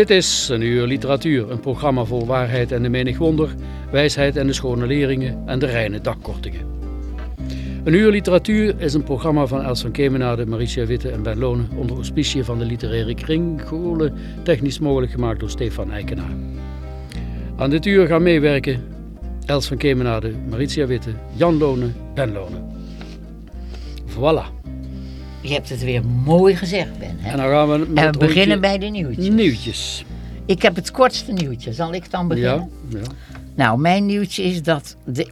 Dit is een uur literatuur, een programma voor waarheid en de menig wonder, wijsheid en de schone leringen en de reine dakkortingen. Een uur literatuur is een programma van Els van Kemenade, Maritia Witte en Ben Lonen onder auspicie van de literaire kring Goorlen, technisch mogelijk gemaakt door Stefan Eikenaar. Aan dit uur gaan meewerken Els van Kemenade, Maritia Witte, Jan Lonen, Ben Lonen. Voilà. Je hebt het weer mooi gezegd, Ben. Hè? En dan gaan we met En we beginnen bij de nieuwtjes. nieuwtjes. Ik heb het kortste nieuwtje. Zal ik dan beginnen? Ja, ja. Nou, mijn nieuwtje is dat de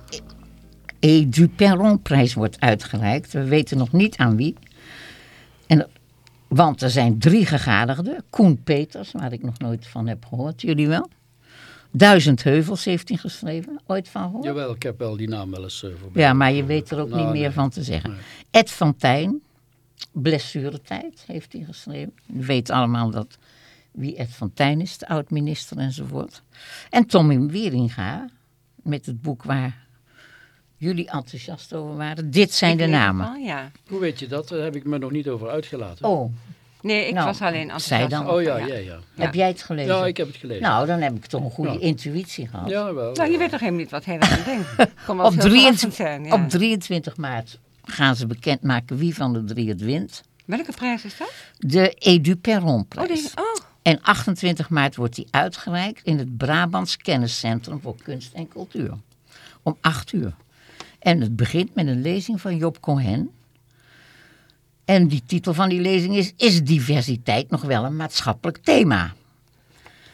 E. Duperron-prijs wordt uitgereikt. We weten nog niet aan wie. En, want er zijn drie gegadigden. Koen Peters, waar ik nog nooit van heb gehoord. Jullie wel? Duizend Heuvels heeft hij geschreven. Ooit van gehoord? Jawel, ik heb wel die naam wel eens uh, voorbij. Ja, maar je weet er ook Nou, niet meer nee. van te zeggen. Nee. Ed van Tijn, Blessuretijd, heeft hij geschreven. Je weet allemaal dat wie Ed van Tijn is, de oud-minister enzovoort. En Tommy Wieringa, met het boek waar jullie enthousiast over waren. Dit zijn Ik de namen. ja. Hoe weet je dat? Daar heb ik me nog niet over uitgelaten. Oh, Nee, ik Nou, was alleen als zij dan. Oh ja, ja, ja. heb jij het gelezen? Ja, ik heb het gelezen. Nou, dan heb ik toch een goede Ja. intuïtie gehad. Ja, wel. Nou, je weet toch helemaal niet wat hij eraan denkt. Op, heel 23, verrassend zijn, ja. op 23 maart gaan ze bekendmaken wie van de drie het wint. Welke prijs is dat? De Edu Oh, Perron-prijs. die, oh. En 28 maart wordt die uitgereikt in het Brabants Kenniscentrum voor Kunst en Cultuur. Om 8 uur. En het begint met een lezing van Job Cohen. En die titel van die lezing is... Is diversiteit nog wel een maatschappelijk thema?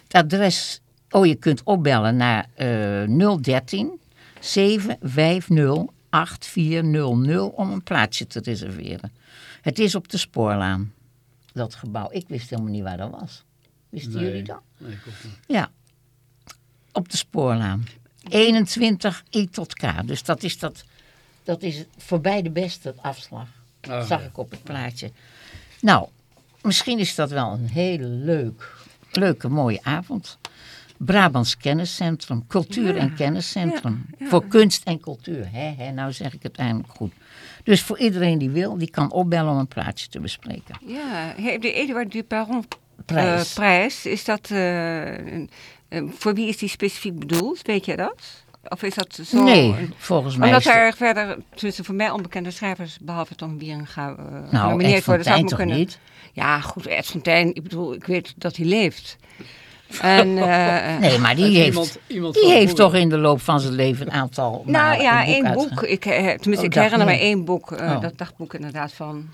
Het adres... Oh, je kunt opbellen naar eh 013 750 8400 om een plaatsje te reserveren. Het is op de Spoorlaan, dat gebouw. Ik wist helemaal niet waar dat was. Wisten Nee. jullie dat? Nee. Ja, op de Spoorlaan. 21 I tot K. Dus dat is, dat, dat is voorbij de beste afslag. Ah, zag ja. ik op het plaatje. Nou, misschien is dat wel een hele leuk, leuke, mooie avond. Brabants Kenniscentrum, Cultuur en Kenniscentrum. Voor kunst en cultuur. Hè, hè, nou zeg ik het eindelijk goed. Dus voor iedereen die wil, die kan opbellen om een plaatsje te bespreken. Ja, de Eduard Duparon Prijs. eh, prijs, is dat, eh, eh, voor wie is die specifiek bedoeld? Weet je dat? Of is dat zo? nee, volgens mij Omdat er verder, tussen voor mij onbekende schrijvers, behalve Tom Wieringa, uh, nou, genomineerd worden, zou ik me kunnen... niet? Ja, goed, Ed Fontijn, ik bedoel, ik weet dat hij leeft. En, eh, Nee, maar die En heeft, iemand- iemand die heeft toch in de loop van zijn leven een aantal Nou ja, boek één boek. Ik, tenminste, Oh, ik herinner niet. één boek. Oh. Dat dagboek inderdaad van...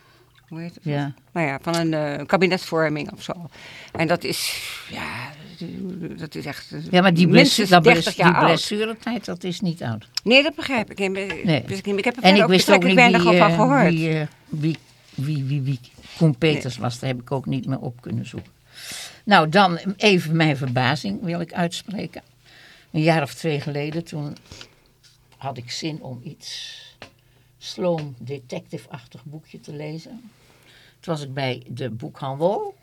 Hoe heet het? Ja. Nou ja, van een eh, kabinetsvorming of zo. En dat is... Ja, dat is echt... eh, Ja, maar die, minstens blessu- dat 30 bless- jaar die oud. blessuretijd, dat is niet oud. Nee, dat begrijp ik. Nee. dus ik, ik heb er En ik ook wist ook betrekkelijk niet weinig wie, van eh, gehoord. wie, eh, wie, wie, wie, wie Koen Peters was. Daar heb ik ook niet meer op kunnen zoeken. Nou, dan even mijn verbazing wil ik uitspreken. Een jaar of twee geleden, toen had ik zin om iets sloom detective-achtig boekje te lezen. Toen was ik bij de boekhandel.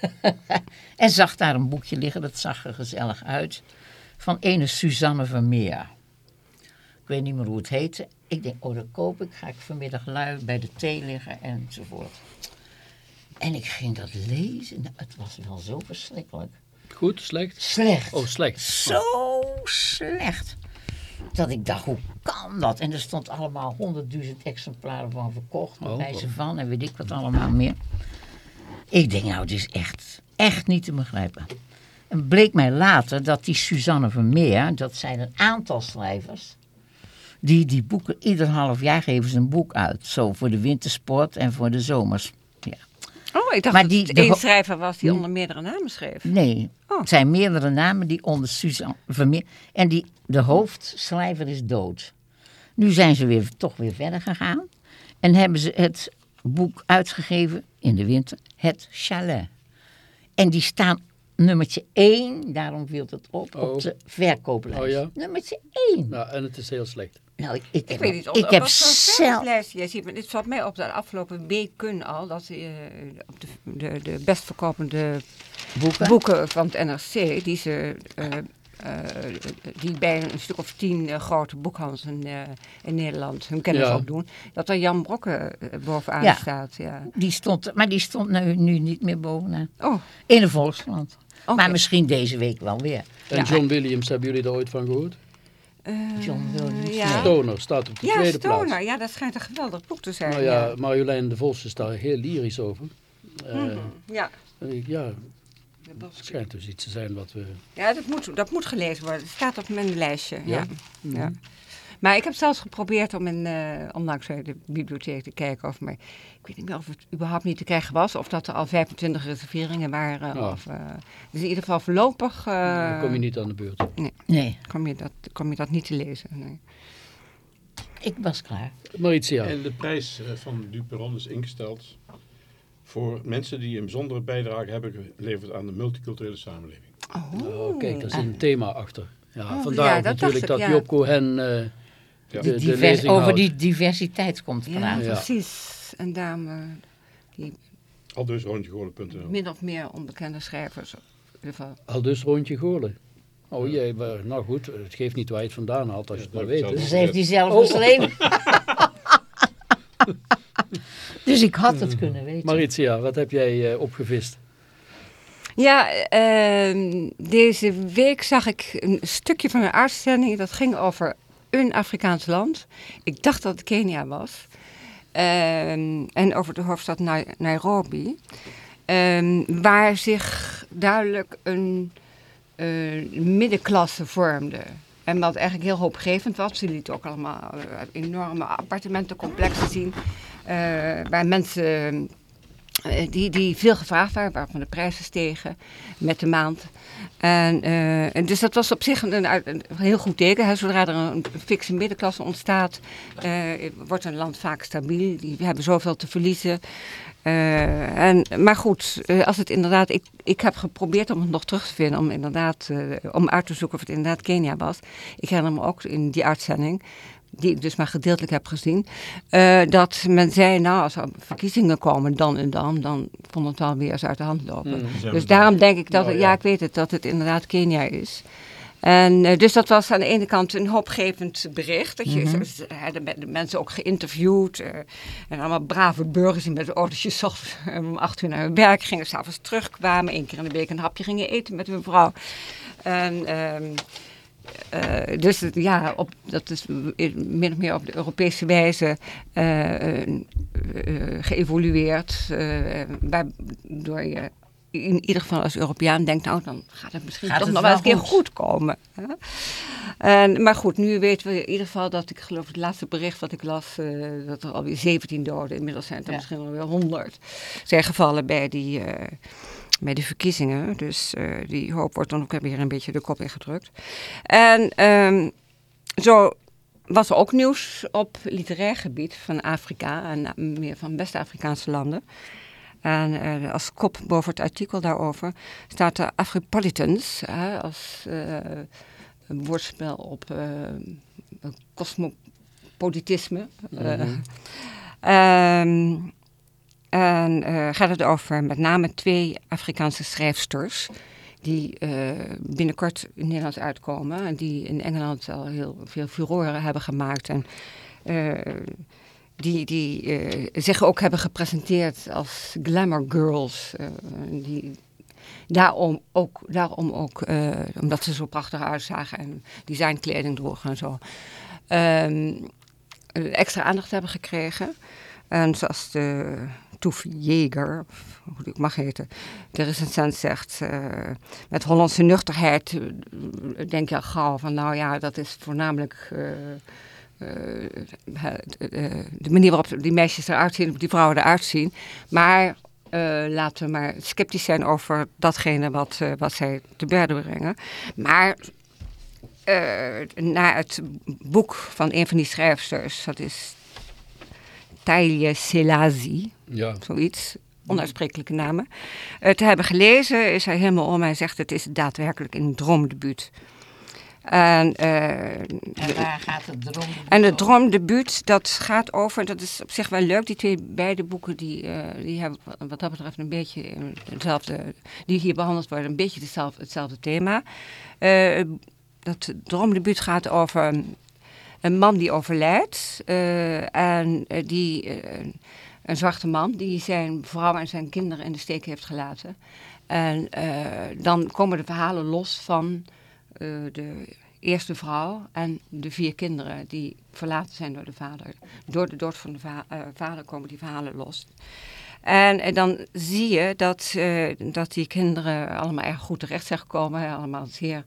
en zag daar een boekje liggen, dat zag er gezellig uit. Van ene Suzanne Vermeer. Ik weet niet meer hoe het heette. Ik denk, oh dat koop ik. Ga ik vanmiddag lui bij de thee liggen enzovoort. En ik ging dat lezen. Nou, het was wel zo verschrikkelijk. Goed, slecht? Slecht. Oh, slecht. Zo slecht. Dat ik dacht, hoe kan dat? En er stond allemaal honderdduizend exemplaren van verkocht. Oh. bij ze van en weet ik wat allemaal meer. Ik denk, nou, het is echt, echt niet te begrijpen. En bleek mij later dat die Suzanne Vermeer, dat zijn een aantal schrijvers, die die boeken, ieder half jaar geven ze een boek uit. Zo voor de wintersport en voor de zomers. Oh, ik dacht Maar dat die- het de één schrijver was die onder meerdere namen schreef. Nee, Oh. het zijn meerdere namen die onder Suzanne Vermeer. En die, de hoofdschrijver is dood. Nu zijn ze weer, toch weer verder gegaan. En hebben ze het boek uitgegeven in de winter, Het Chalet. En die staan nummertje 1, daarom viel het op, Oh. op de verkooplijst. Oh ja? Nummertje 1. Ja, en het is heel slecht. Nou, ik, ik, weet niet, of, ik of heb zelf... jij ziet. Maar dit valt mij op de afgelopen weken al. Dat eh, op de, de, de best verkopende Boeken? boeken van het NRC, die, ze, eh, eh, die bij een stuk of tien grote boekhandels in, eh, in Nederland hun kennis Ja. opdoen, dat er Jan Brokken eh, bovenaan Ja. staat. Ja. Die stond, maar die stond nu, nu niet meer bovenaan. Oh, In de Volkskrant. Oké. Maar misschien deze week wel weer. En Ja. John Williams, hebben jullie daar ooit van gehoord? Eh, John Williams, Ja, Stoner staat op de ja tweede Stoner. plaats. Ja, dat schijnt een geweldig boek te zijn. Nou ja, Marjolein de Vos is daar heel lyrisch over. Eh, Mhm. ja. ja, het schijnt dus iets te zijn wat we... Ja, dat moet, dat moet gelezen worden. Het staat op mijn lijstje. Ja. Ja? Ja. Maar ik heb zelfs geprobeerd om in, eh, onlangs bij de bibliotheek te kijken of maar ik weet niet meer of het überhaupt niet te krijgen was of dat er al 25 reserveringen waren. Of, eh, dus in ieder geval voorlopig eh, dan kom je niet aan de beurt. Nee, kom je dat, kom je dat niet te lezen. Nee. ik was klaar. Maritia, En de prijs eh, van Duperon is ingesteld voor mensen die een bijzondere bijdrage hebben geleverd aan de multiculturele samenleving. oh, kijk, daar zit een thema achter. Ja, Oh, vandaar ja, ook dat natuurlijk dat ja. Job Cohen eh, Ja. de, Die de divers- lezing over houdt. die diversiteit komt praten. Ja. precies. En daarom eh, die Al dus rondjegolen.nl. min of meer onbekende schrijvers. Al dus rondje golen. Oh jee, maar, nou goed, het geeft niet waar je het vandaan haalt als je het maar weet. Dus heeft hij zelf Oh. geschreven. dus ik had het kunnen weten. Maritia, wat heb jij eh, opgevist? Ja, ehm, deze week zag ik een stukje van een uitzending. Dat ging over een Afrikaans land. Ik dacht dat het Kenia was. Ehm, en over de hoofdstad Nai- Nairobi. Ehm, waar zich duidelijk een eh, middenklasse vormde. En wat eigenlijk heel hoopgevend was. Ze lieten ook allemaal eh, enorme appartementencomplexen zien. eh, waar mensen die, die veel gevraagd waren, waarvan de prijzen stegen met de maand. En, eh, dus dat was op zich een, heel goed teken. Zodra er een, fikse middenklasse ontstaat, eh, wordt een land vaak stabiel. Die hebben zoveel te verliezen. Eh, en, maar goed, eh, als het inderdaad, ik, ik heb geprobeerd om het nog terug te vinden, om inderdaad, eh, om uit te zoeken of het inderdaad Kenia was. Ik herinner me ook in die uitzending, die ik dus maar gedeeltelijk heb gezien, eh, dat men zei, nou als er verkiezingen komen dan en dan, dan vond het wel weer eens uit de hand lopen. Mm. Zijn Dus daarom denk ik dat, Nou, het- ja. ja. ik weet het, dat het inderdaad Kenia is. En eh, dus dat was aan de ene kant een hoopgevend bericht. Dat je, ze hadden de mensen ook geïnterviewd. eh, en allemaal brave burgers die met de autootjes 's ochtends om acht uur naar hun werk gingen. S'avonds terugkwamen. één keer in de week een hapje gingen eten met hun vrouw. En, ehm, eh, dus ja, op, dat is min of meer op de Europese wijze eh, eh, geëvolueerd. waardoor je in ieder geval als Europeaan denkt, nou dan gaat het misschien Gaat toch het nog wel eens een wel keer goed? komen. Hè? En, maar goed, nu weten we in ieder geval dat ik geloof het laatste bericht wat ik las, dat er alweer 17 doden, inmiddels zijn er Ja. misschien alweer 100, zijn gevallen bij die, bij die verkiezingen. Dus eh, die hoop wordt dan ook weer een beetje de kop ingedrukt. En ehm, zo was er ook nieuws op literair gebied van Afrika en eh, meer van West-Afrikaanse landen. En eh, als kop boven het artikel daarover staat de Afripolitans, hè, als een woordspel op cosmopolitisme. Ehm, en eh, gaat het over met name twee Afrikaanse schrijfsters. Die eh, binnenkort in Nederland uitkomen. En die in Engeland al heel veel furoren hebben gemaakt. En eh, die, die zich ook hebben gepresenteerd als glamour girls. die, daarom ook, daarom ook omdat ze zo prachtig uitzagen en designkleding droegen en zo, ehm, extra aandacht hebben gekregen. En zoals de Toef Jeger, hoe ik mag heten, de recensent zegt, uh, met Hollandse nuchterheid denk je al gauw van, nou ja, dat is voornamelijk... de manier waarop die meisjes eruit zien, die vrouwen eruit zien. Maar laten we maar sceptisch zijn over datgene wat, wat zij te berden brengen. Maar uh, na het boek van een van die schrijfsters, dat is Taille Selasi, ja. zoiets, onuitsprekelijke namen, te hebben gelezen, is hij helemaal om. Hij zegt het is daadwerkelijk een droomdebuut. En, uh, en waar gaat het droomdebuut En het droomdebuut, dat gaat over, dat is op zich wel leuk, die twee beide boeken, die, uh, die hebben wat dat betreft een beetje hetzelfde, die hier behandeld worden, een beetje hetzelfde, hetzelfde thema. Uh, dat droomdebuut gaat over een man die overlijdt en die, een zwarte man, die zijn vrouw en zijn kinderen in de steek heeft gelaten. En dan komen de verhalen los van uh, de eerste vrouw en de vier kinderen die verlaten zijn door de vader. Door de dood van de uh, vader komen die verhalen los. En, en dan zie je dat, dat die kinderen allemaal erg goed terecht zijn gekomen. Allemaal zeer...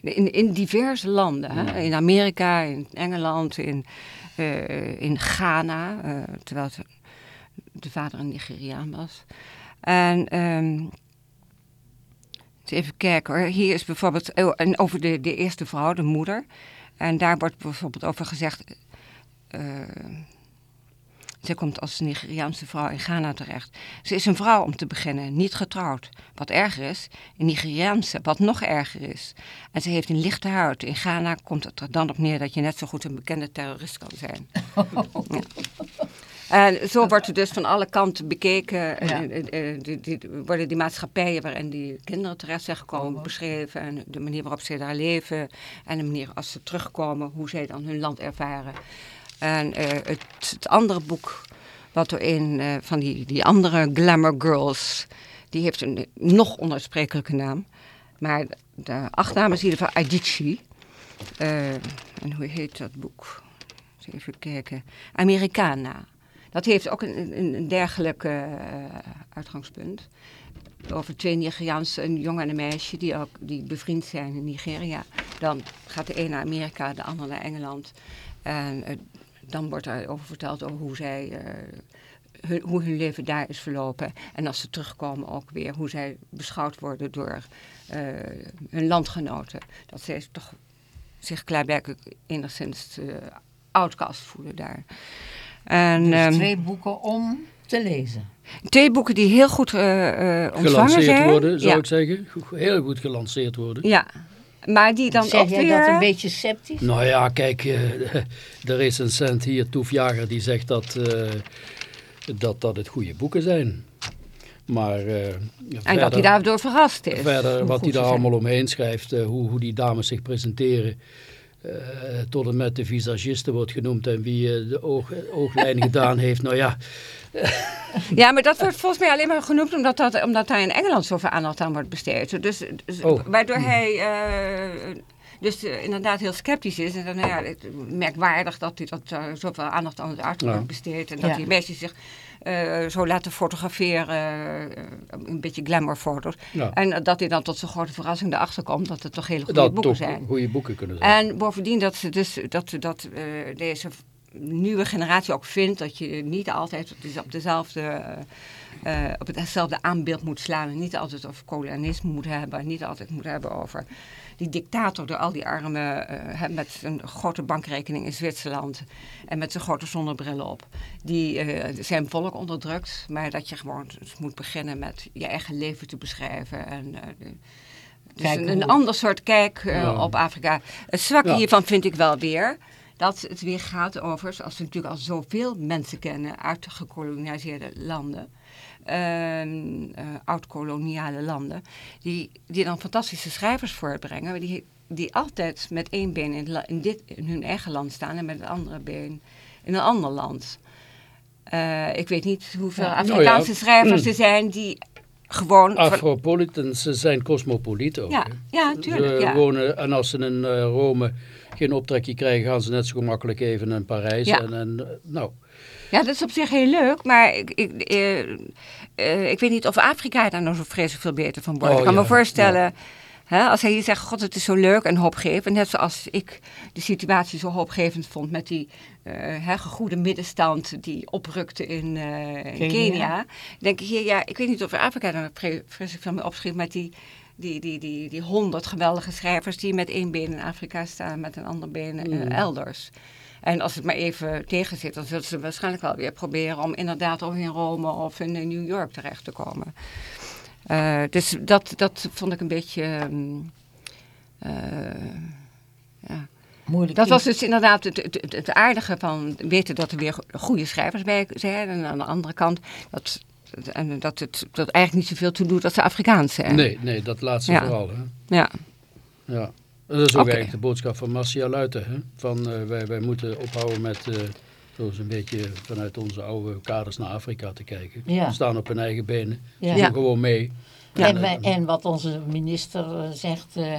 in, in diverse landen. Hè? In Amerika, in Engeland, in, in Ghana. terwijl de vader een Nigeriaan was. En... Um, Even kijken hoor. Hier is bijvoorbeeld oh, en over de, de eerste vrouw, de moeder. En daar wordt bijvoorbeeld over gezegd. Uh, zij komt als Nigeriaanse vrouw in Ghana terecht. Ze is een vrouw om te beginnen, niet getrouwd. Wat erger is, een Nigeriaanse, wat nog erger is. En ze heeft een lichte huid. In Ghana komt het er dan op neer dat je net zo goed een bekende terrorist kan zijn. ja. En zo wordt het dus van alle kanten bekeken. Ja. Die, die, worden die maatschappijen waarin die kinderen terecht zijn gekomen beschreven. En de manier waarop ze daar leven. En de manier als ze terugkomen, hoe zij dan hun land ervaren. En uh, het, het, andere boek, wat er in uh, van die, die andere Glamour Girls, die heeft een nog onuitsprekelijke naam. Maar de achtnaam is in ieder geval Adichie. Uh, en hoe heet dat boek? Even kijken. Americana. Dat heeft ook een, een, een dergelijk uitgangspunt. Over twee Nigeriaanse, een jongen en een meisje, die, ook, die bevriend zijn in Nigeria. Dan gaat de een naar Amerika, de ander naar Engeland. En uh, dan wordt er over verteld over hoe zij... Uh, hun, hoe hun leven daar is verlopen. En als ze terugkomen ook weer hoe zij beschouwd worden door hun landgenoten. Dat zij toch zich klaarblijkelijk enigszins outcast voelen daar. En, dus twee boeken om te lezen. Twee boeken die heel goed uh, uh, ontvangen gelanceerd zijn. worden, zou ik zeggen. Heel goed gelanceerd worden. Ja, maar die dan zeg ook jij weer... dat een beetje sceptisch? Nou ja, kijk, uh, de recensent hier, Toef Jager, die zegt dat, dat dat het goede boeken zijn. Maar, uh, en verder, dat hij daardoor verrast is. Verder wat hij daar allemaal omheen schrijft, uh, hoe, hoe die dames zich presenteren. Uh, tot en met de visagiste wordt genoemd en wie uh, de oog, ooglijn gedaan heeft. Nou ja. ja, maar dat wordt volgens mij alleen maar genoemd omdat, dat, omdat daar in Engeland zoveel aandacht aan wordt besteed. Dus, dus oh. Waardoor hij uh, dus inderdaad heel sceptisch is. En dan, nou ja, merkwaardig dat hij dat, zoveel aandacht aan het uiterlijk ja. besteedt. En dat ja. die meisjes zich uh, zo laten fotograferen, uh, een beetje glamourfoto's. Ja. En dat hij dan tot zijn grote verrassing erachter komt dat het toch hele goede dat boeken toch zijn. goede boeken kunnen zijn. En bovendien dat, ze dus, dat, dat uh, deze nieuwe generatie ook vindt dat je niet altijd op dezelfde... Uh, op hetzelfde aanbeeld moet slaan en niet altijd over kolonialisme moet hebben, niet altijd moet hebben over die dictator door al die armen uh, met een grote bankrekening in Zwitserland en met zijn grote zonnebril op, die uh, zijn volk onderdrukt, maar dat je gewoon moet beginnen met je eigen leven te beschrijven en uh, dus een, een, ander soort kijk ja. op Afrika. Het zwakke ja. hiervan vind ik wel weer dat het weer gaat over, zoals we natuurlijk al zoveel mensen kennen uit gekoloniseerde landen, uh, oud-koloniale landen, die, die dan fantastische schrijvers voortbrengen, die, die altijd met één been in, in, dit, in hun eigen land staan en met het andere been in een ander land. Uh, ik weet niet hoeveel ja. Afrikaanse ja. schrijvers er zijn die gewoon... Afropolitans ze zijn cosmopolieten ook. ja, ja, tuurlijk. Ze Ja. wonen, en als ze in eh, Rome geen optrekje krijgen, gaan ze net zo gemakkelijk even naar Parijs. Ja. En, en, eh, nou, ja, dat is op zich heel leuk, maar ik, ik, eh, eh, ik weet niet of Afrika daar nou zo vreselijk veel beter van wordt. Oh, ik kan ja, me voorstellen, hè, als hij hier zegt, god het is zo leuk en hoopgevend. Net zoals ik de situatie zo hoopgevend vond met die eh, hè, gegoede middenstand die oprukte in, eh, in Kenia. Kenia. denk ik hier, ja, ik weet niet of Afrika daar vre- vreselijk veel mee opschiet met die... Die, die, die, die honderd geweldige schrijvers die met één been in Afrika staan, met een ander been eh, Mm. elders. En als het maar even tegen zit, dan zullen ze waarschijnlijk wel weer proberen om inderdaad of in Rome of in eh, New York terecht te komen. Eh, dus dat, dat vond ik een beetje. ehm, eh, ja. Moeilijk. Dat was dus inderdaad het, het, het- aardige van weten dat er weer go- goede schrijvers bij zijn. En aan de andere kant dat, en dat het dat eigenlijk niet zoveel toe doet dat ze Afrikaans zijn. nee, nee, dat laatste Ja. vooral. Hè. Ja. Ja. Dat is ook Oké. eigenlijk de boodschap van Marcia Luiten. Hè? Van, eh, wij, wij moeten ophouden met eh eens een beetje vanuit onze oude kaders naar Afrika te kijken. Ja. We staan op hun eigen benen. Ja. Ze Ja. doen gewoon mee. Ja. En, wij- en wat onze minister eh, zegt, eh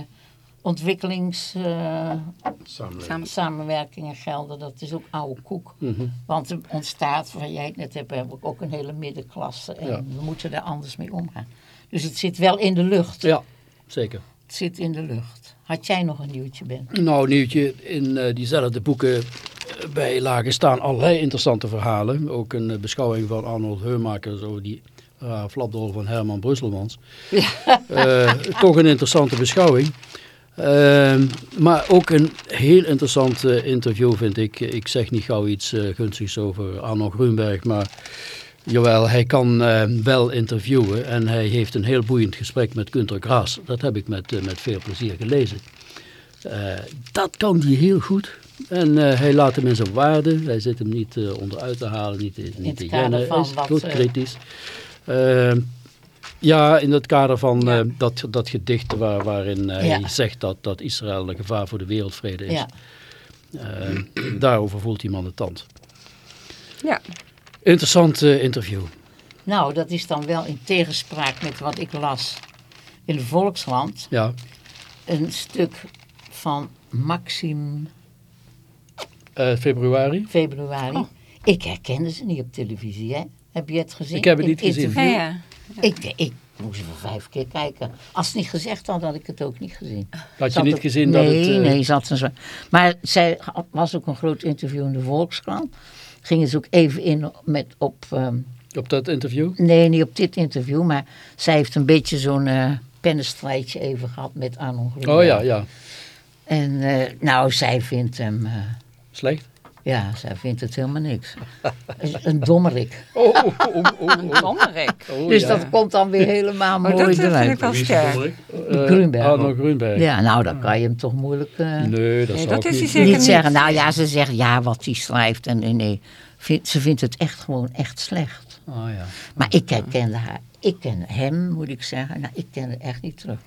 ontwikkelingssamenwerkingen gelden, dat is ook oude koek. Mhm. Want er ontstaat, waar jij het net hebt, hebben we ook een hele middenklasse. En Ja. we moeten daar anders mee omgaan. Dus het zit wel in de lucht. Ja, zeker. Het zit in de lucht. Had jij nog een nieuwtje, Ben? Nou, nieuwtje, in eh, diezelfde boeken eh, bijlagen staan allerlei interessante verhalen. Ook een eh, beschouwing van Arnold Heumaker over die uh, flapdol van Herman Brusselmans. Toch een interessante beschouwing. Ehm, maar ook een heel interessant interview vind ik. Ik zeg niet gauw iets gunstigs over Arno Grunberg, maar jawel, hij kan eh, wel interviewen. En hij heeft een heel boeiend gesprek met Günter Graas. Dat heb ik met, eh, met veel plezier gelezen. Eh, dat kan hij heel goed. En eh, hij laat hem in zijn waarde. Hij zit hem niet onderuit te halen, niet, te- niet het te jennen. van Hij is wat, goed eh, kritisch. Ehm, ja, in het kader van Ja. eh, dat, dat gedicht waar, waarin hij Ja. zegt dat, dat Israël een gevaar voor de wereldvrede is. Ja. Ehm, daarover voelt die man de tand. Ja. Interessant eh, interview. Nou, dat is dan wel in tegenspraak met wat ik las in de Volkskrant. Ja, Een stuk van Maxim Eh, februari. februari. Ik herkende ze niet op televisie, hè? Heb je het gezien? Ik heb het In niet gezien. interview? Ja, ja. Ik, ik moest wel vijf keer kijken. Als het niet gezegd had, had ik het ook niet gezien. Had je Zat niet gezien nee, dat het... eh, Nee, zat zo. Maar zij was ook een groot interview in de Volkskrant. Gingen ze ook even in met op... ehm, Op dat interview? nee, niet op dit interview, maar zij heeft een beetje zo'n eh pennenstrijdje even gehad met Arno. Oh ja, ja. En eh, nou, zij vindt hem... eh, Slecht? Ja, zij vindt het helemaal niks. een dommerik. Oh, oh, oh, oh, oh, Een dommerik. oh, dus ja. dat komt dan weer helemaal mooi dat vind eruit. ik wel Wie is sterk. Grunberg. Arno Grunberg. Ja, nou, dan kan je hem toch moeilijk... eh, Nee, dat Nee, dat ik is niet. zeker niet zeggen, nou ja, ze zegt ja wat hij schrijft. En nee, nee, Vind- ze vindt het echt gewoon echt slecht. Oh, ja. Maar ik herkende haar. Ik ken hem, moet ik zeggen. Nou, ik ken het echt niet terug.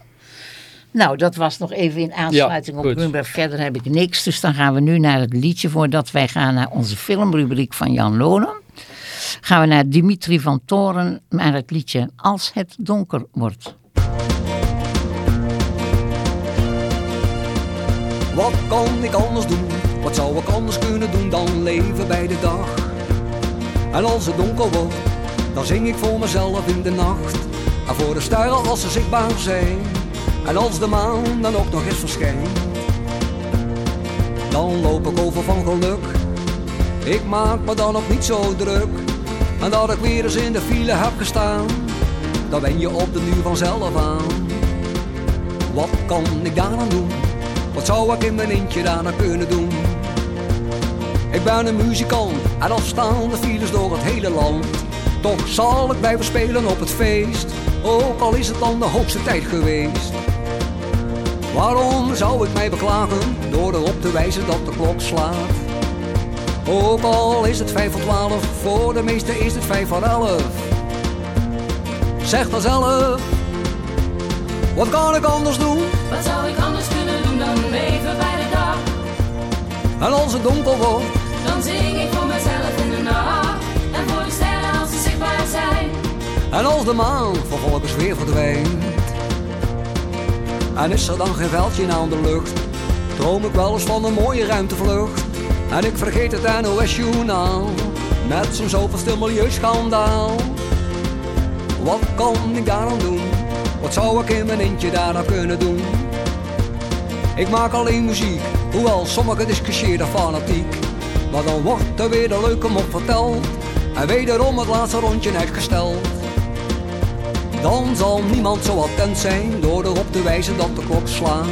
Nou, dat was nog even in aansluiting Ja, op. Grunberg. Verder heb ik niks. Dus dan gaan we nu naar het liedje voordat wij gaan naar onze filmrubriek van Jan Lonen. Gaan we naar Dimitri van Toren naar het liedje Als het donker wordt. Wat kan ik anders doen? Wat zou ik anders kunnen doen dan leven bij de dag? En als het donker wordt, dan zing ik voor mezelf in de nacht. En voor de sterren als ze zichtbaar zijn. En als de maan dan ook nog eens verschijnt. Dan loop ik over van geluk. Ik maak me dan ook niet zo druk. En dat ik weer eens in de file heb gestaan. Dan ben je op de duur vanzelf aan. Wat kan ik daar aan doen? Wat zou ik in mijn eentje daarna kunnen doen? Ik ben een muzikant en afstaande files door het hele land. Toch zal ik blijven spelen op het feest, ook al is het dan de hoogste tijd geweest. Waarom zou ik mij beklagen door erop te wijzen dat de klok slaat? Ook al is het vijf voor twaalf, voor de meesten is het vijf voor elf. Zeg dan zelf, wat kan ik anders doen? Wat zou ik anders kunnen doen dan leven bij de dag? En als het donker wordt, Dan zing ik voor mezelf in de nacht. En voor de sterren als ze zichtbaar zijn. En als de maan vervolgens weer verdwijnt. En is er dan geen veldje aan de lucht, droom ik wel eens van een mooie ruimtevlucht. En ik vergeet het NOS-journaal, met zo'n zoveelste milieuschandaal. Wat kan ik daar aan doen? Wat zou ik in mijn eentje daar aan kunnen doen? Ik maak alleen muziek, hoewel sommigen discussiëren fanatiek. Maar dan wordt er weer de leuke mop verteld en wederom het laatste rondje uitgesteld. Dan zal niemand zo attent zijn door erop te wijzen dat de klok slaat.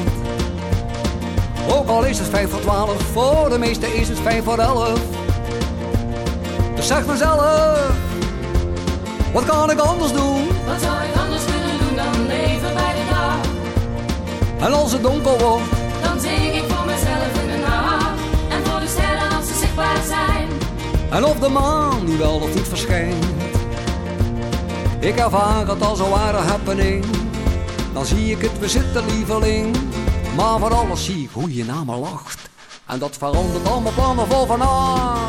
Ook al is het vijf voor twaalf, voor de meesten is het vijf voor elf. Dus zeg mezelf, wat kan ik anders doen? Wat zou ik anders kunnen doen dan leven bij de dag? En als het donker wordt, Dan zing ik voor mezelf in de nacht. En voor de sterren als ze zichtbaar zijn. en of de maan nu wel of niet verschijnt. Ik ervaar het als een ware happening. Dan zie ik het, we zitten lieveling. Maar voor alles zie ik hoe je naar me lacht. En dat verandert al mijn plannen voor vannacht.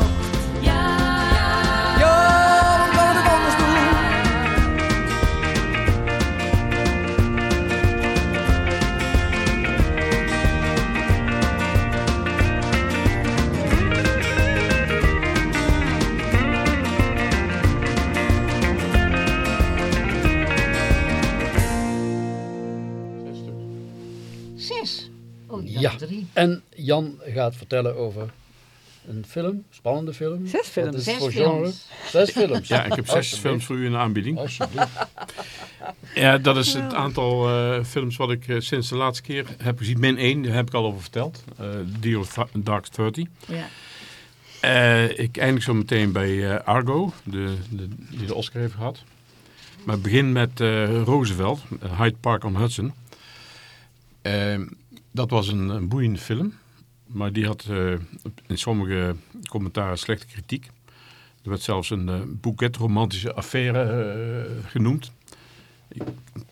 En Jan gaat vertellen over een film, spannende film. Zes films. Is Zes voor films. genre? Zes films. Ja, ik heb zes Alsjeblieft. films voor u in de aanbieding. Alsjeblieft. Ja, dat is het aantal eh, films wat ik eh, sinds de laatste keer heb gezien. Min 1, daar heb ik al over verteld. Eh Deal Dark 30. Ja. Eh, ik eindig zo meteen bij Argo, de, de, die de Oscar heeft gehad. Maar ik begin met eh, Roosevelt, Hyde Park on Hudson. Dat was een, een boeiende film. Maar die had eh, in sommige commentaren slechte kritiek. Er werd zelfs een eh boeket romantische affaire eh, genoemd. Ik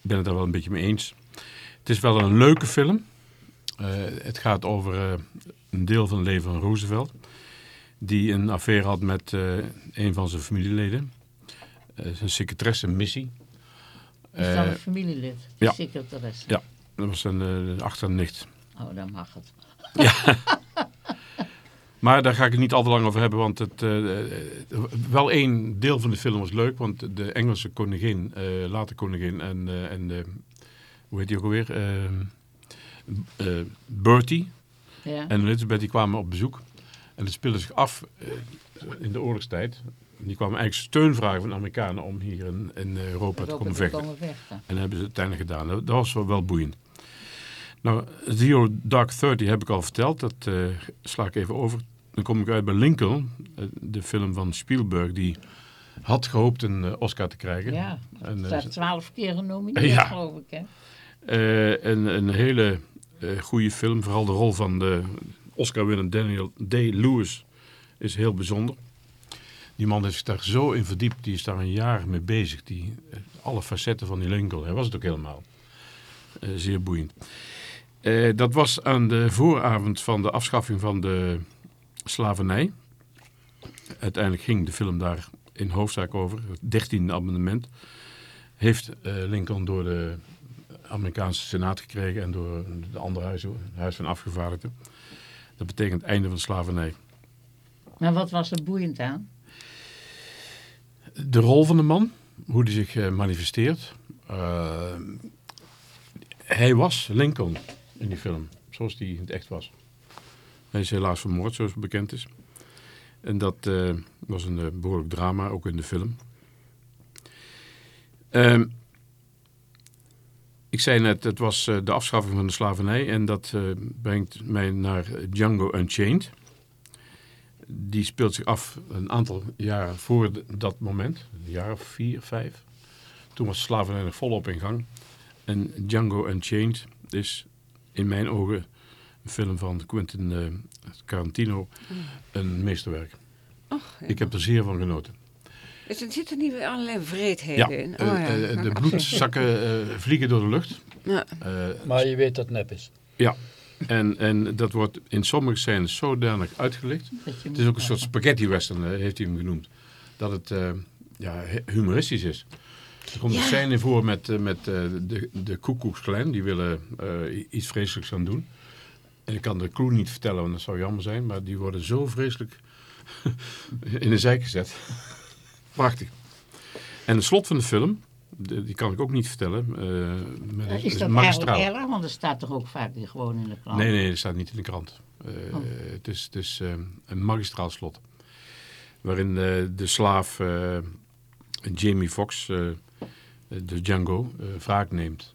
ben het daar wel een beetje mee eens. Het is wel een leuke film. Het gaat over een deel van het leven van Roosevelt. Die een affaire had met een van zijn familieleden. Zijn secretaresse Missy. Is dat een familielid? ja. Secretaresse. ja. Dat was een uh, achternicht. Oh, dan mag het. Maar daar ga ik het niet al te lang over hebben, want het, eh, eh, wel één deel van de film was leuk. Want de Engelse koningin, eh later koningin en, eh, en eh, hoe heet die ook alweer? Eh, eh, Bertie Ja. en Elizabeth die kwamen op bezoek. En het speelde zich af eh, in de oorlogstijd. Die kwamen eigenlijk steun vragen van de Amerikanen om hier in, in Europa te Europa komen te vechten. komen vechten. En dat hebben ze uiteindelijk gedaan. Dat, dat was wel, wel boeiend. Nou, Zero Dark Thirty heb ik al verteld. Dat eh, sla ik even over. Dan kom ik uit bij Lincoln. eh, de film van Spielberg. Die had gehoopt een eh, Oscar te krijgen. Ja, En, het staat twaalf keer genomineerd, Ja. geloof ik. Hè? eh, een, een hele eh goede film. Vooral de rol van de Oscar-winner Daniel Day-Lewis is heel bijzonder. Die man heeft zich daar zo in verdiept. Die is daar een jaar mee bezig. Die, alle facetten van die Lincoln. Hij was het ook helemaal. Zeer boeiend. Eh, dat was aan de vooravond van de afschaffing van de slavernij. Uiteindelijk ging de film daar in hoofdzaak over. Het dertiende amendement heeft eh, Lincoln door de Amerikaanse Senaat gekregen en door de andere huizen, het Huis van Afgevaardigden. Dat betekent het einde van de slavernij. Maar wat was er boeiend aan? De rol van de man, hoe die zich eh, manifesteert. Hij was Lincoln in die film, zoals die in het echt was. Hij is helaas vermoord, zoals bekend is. En dat eh, was een eh, behoorlijk drama, ook in de film. Ehm, ik zei net, het was eh, de afschaffing van de slavernij. En dat brengt mij naar Django Unchained. Die speelt zich af een aantal jaren voor dat moment. Een jaar of vier, vijf. Toen was slavernij nog volop in gang. En Django Unchained is in mijn ogen een film van Quentin eh, Tarantino een meesterwerk. Och, ja. Ik heb er zeer van genoten. Dus er zitten niet allerlei vreedheden Ja, in. eh, Oh, ja. eh, de bloedzakken eh, vliegen door de lucht. Ja. Eh, Maar je weet dat het nep is. ja, en, en dat wordt in sommige scènes zodanig uitgelicht. Het is ook een soort spaghetti western, eh, heeft hij hem genoemd. Dat het eh, ja, hu- humoristisch is. Er komt een scène voor met, eh, met eh, de, de Koekoeksklein. Die willen eh, iets vreselijks gaan doen. En ik kan de clue niet vertellen, want dat zou jammer zijn. Maar die worden zo vreselijk in de zijk gezet. Prachtig. En het slot van de film, de- die kan ik ook niet vertellen. eh, met, is dat magistraal. eigenlijk erg? Want er staat toch ook vaak gewoon in de krant? Nee, nee, dat staat niet in de krant. Eh, Oh. Het is, het is een magistraal slot. Waarin eh, de slaaf eh, Jamie Foxx, eh, de Django, eh, wraak neemt.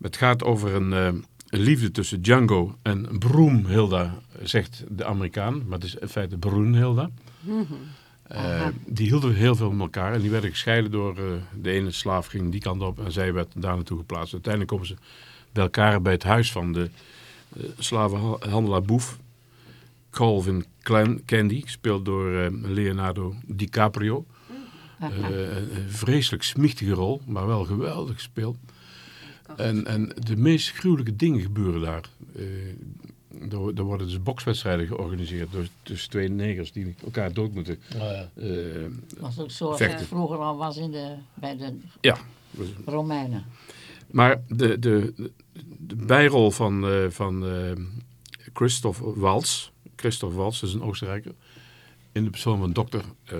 Het gaat over een, eh, een liefde tussen Django en Broomhilda, zegt de Amerikaan. Maar het is in feite Broomhilda. Eh, die hielden heel veel met elkaar en die werden gescheiden door eh, de ene slaaf ging die kant op en zij werd daar naartoe geplaatst. Uiteindelijk komen ze bij elkaar bij het huis van de eh, slavenhandelaar Boef. Calvin Candy, gespeeld door eh, Leonardo DiCaprio. Aha. Eh, een vreselijk smichtige rol, maar wel geweldig gespeeld. En, en de meest gruwelijke dingen gebeuren daar. Eh, er, er worden dus bokswedstrijden georganiseerd door, tussen twee negers die elkaar dood moeten. Ja. eh, was ook Vechten. het vroeger al was in de, bij de ja, Romeinen. Maar de, de, de bijrol van, eh, van eh, Christoph Waltz, Christoph Waltz is een Oostenrijker, in de persoon van dokter eh,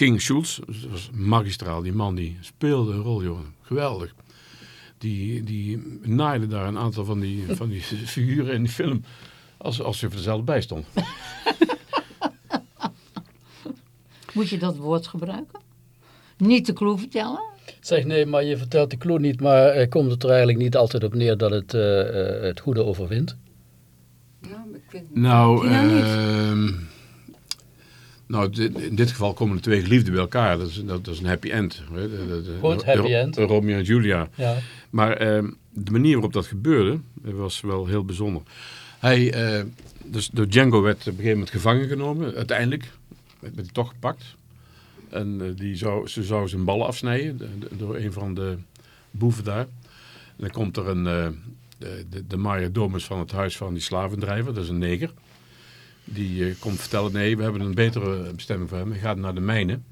King Schulz, dat was magistraal, die man die speelde een rol, jongen, geweldig. Die, die naaide daar een aantal van die, van die figuren in die film, als, als je er zelf bij stond. Moet je dat woord gebruiken? Niet de clue vertellen? Zeg nee, maar je vertelt de clue niet, maar eh, komt het er eigenlijk niet altijd op neer dat het, eh, eh, het goede overwint? Maar ik weet niet. Nou, Die nou niet. Nou dit- in dit geval komen de twee geliefden bij elkaar. Dat is, dat, dat is een happy end. Goed, happy end. Romeo en Julia. Ja. Maar ehm, de manier waarop dat gebeurde was wel heel bijzonder. Hij, eh, dus door Django werd op een gegeven moment gevangen genomen. Uiteindelijk werd hij toch gepakt. En eh, die zou, ze zou zijn ballen afsnijden de- de- door een van de boeven daar. En dan komt er een, eh, de, de, de majordomus van het huis van die slavendrijver, dat is een neger. Die eh, komt vertellen, nee, we hebben een betere bestemming voor hem. Hij gaat naar de mijnen.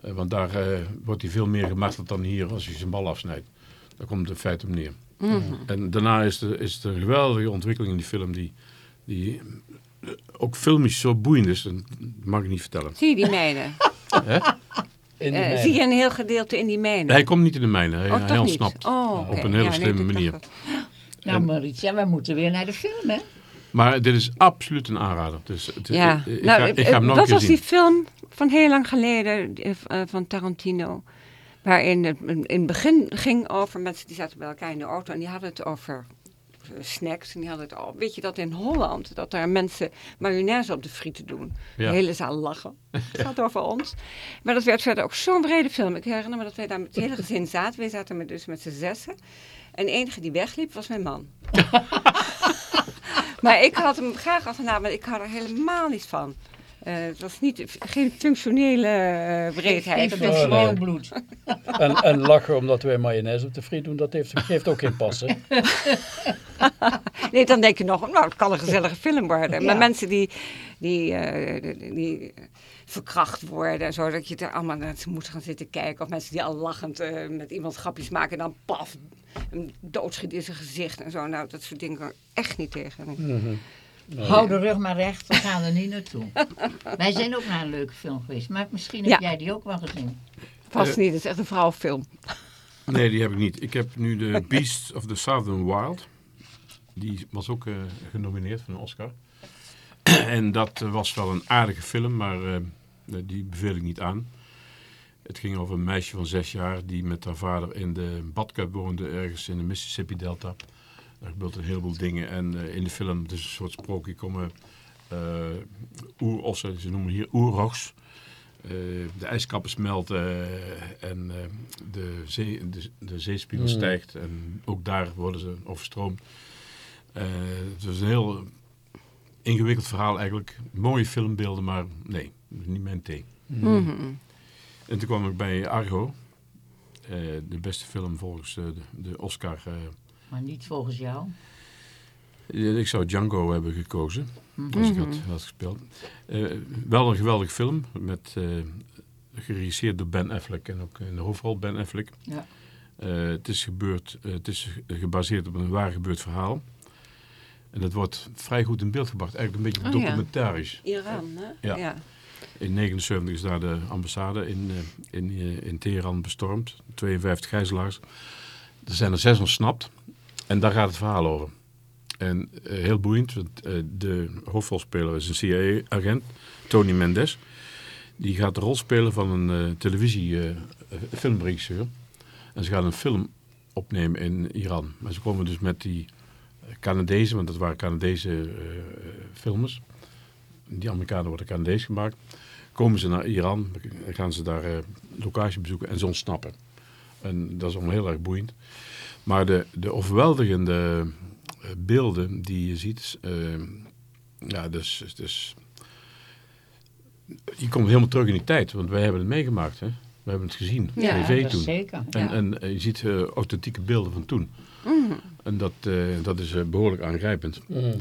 Eh, want daar eh, wordt hij veel meer gemarteld dan hier als hij zijn bal afsnijdt. Daar komt het in feite op neer. En daarna is er, is een geweldige ontwikkeling in die film die, die ook filmisch zo boeiend is. Dat mag ik niet vertellen. Zie je die mijnen? In de mijn. zie je een heel gedeelte in die mijnen? Hij komt niet in de mijnen, hij, oh, hij ontsnapt. Oh. Op een hele Ja, slimme manier. Nou Maritia, wij moeten weer naar de film hè? Maar dit is absoluut een aanrader. Dus het, Ja, ik, nou, ga, ik ga hem nog keer was zien. die film van heel lang geleden eh, eh, van Tarantino? Waarin het in het begin ging over mensen die zaten bij elkaar in de auto en die hadden het over eh, snacks. En die hadden het al. Weet je dat in Holland, dat daar mensen mayonaise op de frieten doen? Ja. De hele zaal lachen. Het gaat over ons. Maar dat werd verder ook zo'n brede film. Ik herinner me dat wij daar met het hele gezin zaten. Wij zaten met, dus met z'n zessen. En de enige die wegliep was mijn man. maar ik had hem graag afgedaan, maar ik had er helemaal niet van. Eh, het was niet, geen functionele eh, breedheid. Geen gewoon bloed. En, en lachen omdat wij mayonaise op de friet doen, dat heeft, geeft ook geen passen. Nee, dan denk je nog, nou, het kan een gezellige film worden. Ja. Maar mensen die, die, eh, die, die verkracht worden en zo, dat je er allemaal naar ze moeten gaan zitten kijken. Of mensen die al lachend eh, met iemand grapjes maken en dan paf, een doodschiet in zijn gezicht en zo. Nou, dat soort dingen kan ik echt niet tegen. Hou de rug maar recht, we gaan er niet naartoe. Wij zijn ook naar een leuke film geweest, maar misschien heb Ja. jij die ook wel gezien. Vast Eh, niet, het is echt een vrouwenfilm. Nee, die heb ik niet. Ik heb nu de Beast of the Southern Wild. Die was ook eh, genomineerd voor een Oscar. en dat eh, was wel een aardige film, maar eh, die beveel ik niet aan. Het ging over een meisje van zes jaar die met haar vader in de badkuip woonde, ergens in de Mississippi-delta. Daar gebeurt een heleboel dingen. En eh, in de film, het is een soort sprookje, komen eh oerossen, ze noemen hier oerrogs. Eh, de ijskappen smelten eh, en eh, de, zee, de, de zeespiegel Mm. stijgt. En ook daar worden ze overstroomd. Eh, het was een heel ingewikkeld verhaal eigenlijk. Mooie filmbeelden, maar nee, niet mijn thee. Mhm. En toen kwam ik bij Argo. eh, de beste film volgens eh, de, de Oscar. eh, Maar niet volgens jou. ik zou Django hebben gekozen. Mhm. Als ik had, had gespeeld. Eh, wel een geweldige film met eh, geregisseerd door Ben Affleck en ook in de hoofdrol Ben Affleck. Ja. Eh, het is gebeurd, het is gebaseerd op een waar gebeurd verhaal. En dat wordt vrij goed in beeld gebracht, eigenlijk een beetje Oh, ja. documentarisch. Iran, hè? Ja. ja. In 79 is daar de ambassade in, eh, in, eh, in Teheran bestormd. 52 gijzelaars. Er zijn er zes ontsnapt. En daar gaat het verhaal over. En eh, heel boeiend, want de hoofdrolspeler is een CIA-agent, Tony Mendes. Die gaat de rol spelen van een eh, televisie eh, filmregisseur. En ze gaan een film opnemen in Iran. Maar ze komen dus met die Canadezen, want dat waren Canadese filmers. Die Amerikanen worden Canadees gemaakt. Komen ze naar Iran, gaan ze daar eh, locatie bezoeken en ze ontsnappen. En dat is allemaal heel erg boeiend. Maar de, de overweldigende eh, beelden die je ziet, eh, ja, dus, dus je komt helemaal terug in die tijd, want wij hebben het meegemaakt, hè? We hebben het gezien, op Ja, tv dat toen. zeker. En, ja. en eh, je ziet eh, authentieke beelden van toen. Mhm. En dat, eh, dat is eh, behoorlijk aangrijpend. Mm.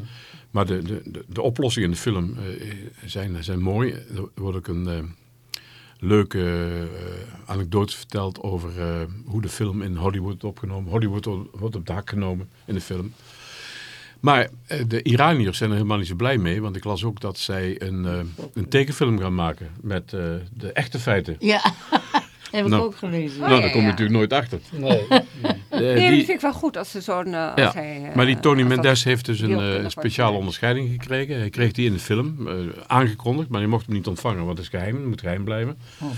Maar de, de, de, de oplossingen in de film eh, zijn, zijn mooi. Er wordt ook een eh, leuke eh, anekdote verteld over hoe de film in Hollywood wordt opgenomen. Hollywood wordt op de hak genomen in de film. Maar de Iraniërs zijn er helemaal niet zo blij mee. Want ik las ook dat zij een, een tekenfilm gaan maken met de echte feiten. Ja, heb ik Nou. ook gelezen. nou, ja, daar kom je ja. natuurlijk nooit achter. Nee. Eh, Nee, die- dat vind ik wel goed als ze zo'n... eh, als Ja, hij, eh, Maar die Tony Mendes heeft dus een eh, speciale onderscheiding gekregen. Hij kreeg die in de film, eh, aangekondigd, maar hij mocht hem niet ontvangen, want het is geheim, het moet geheim blijven. Oh.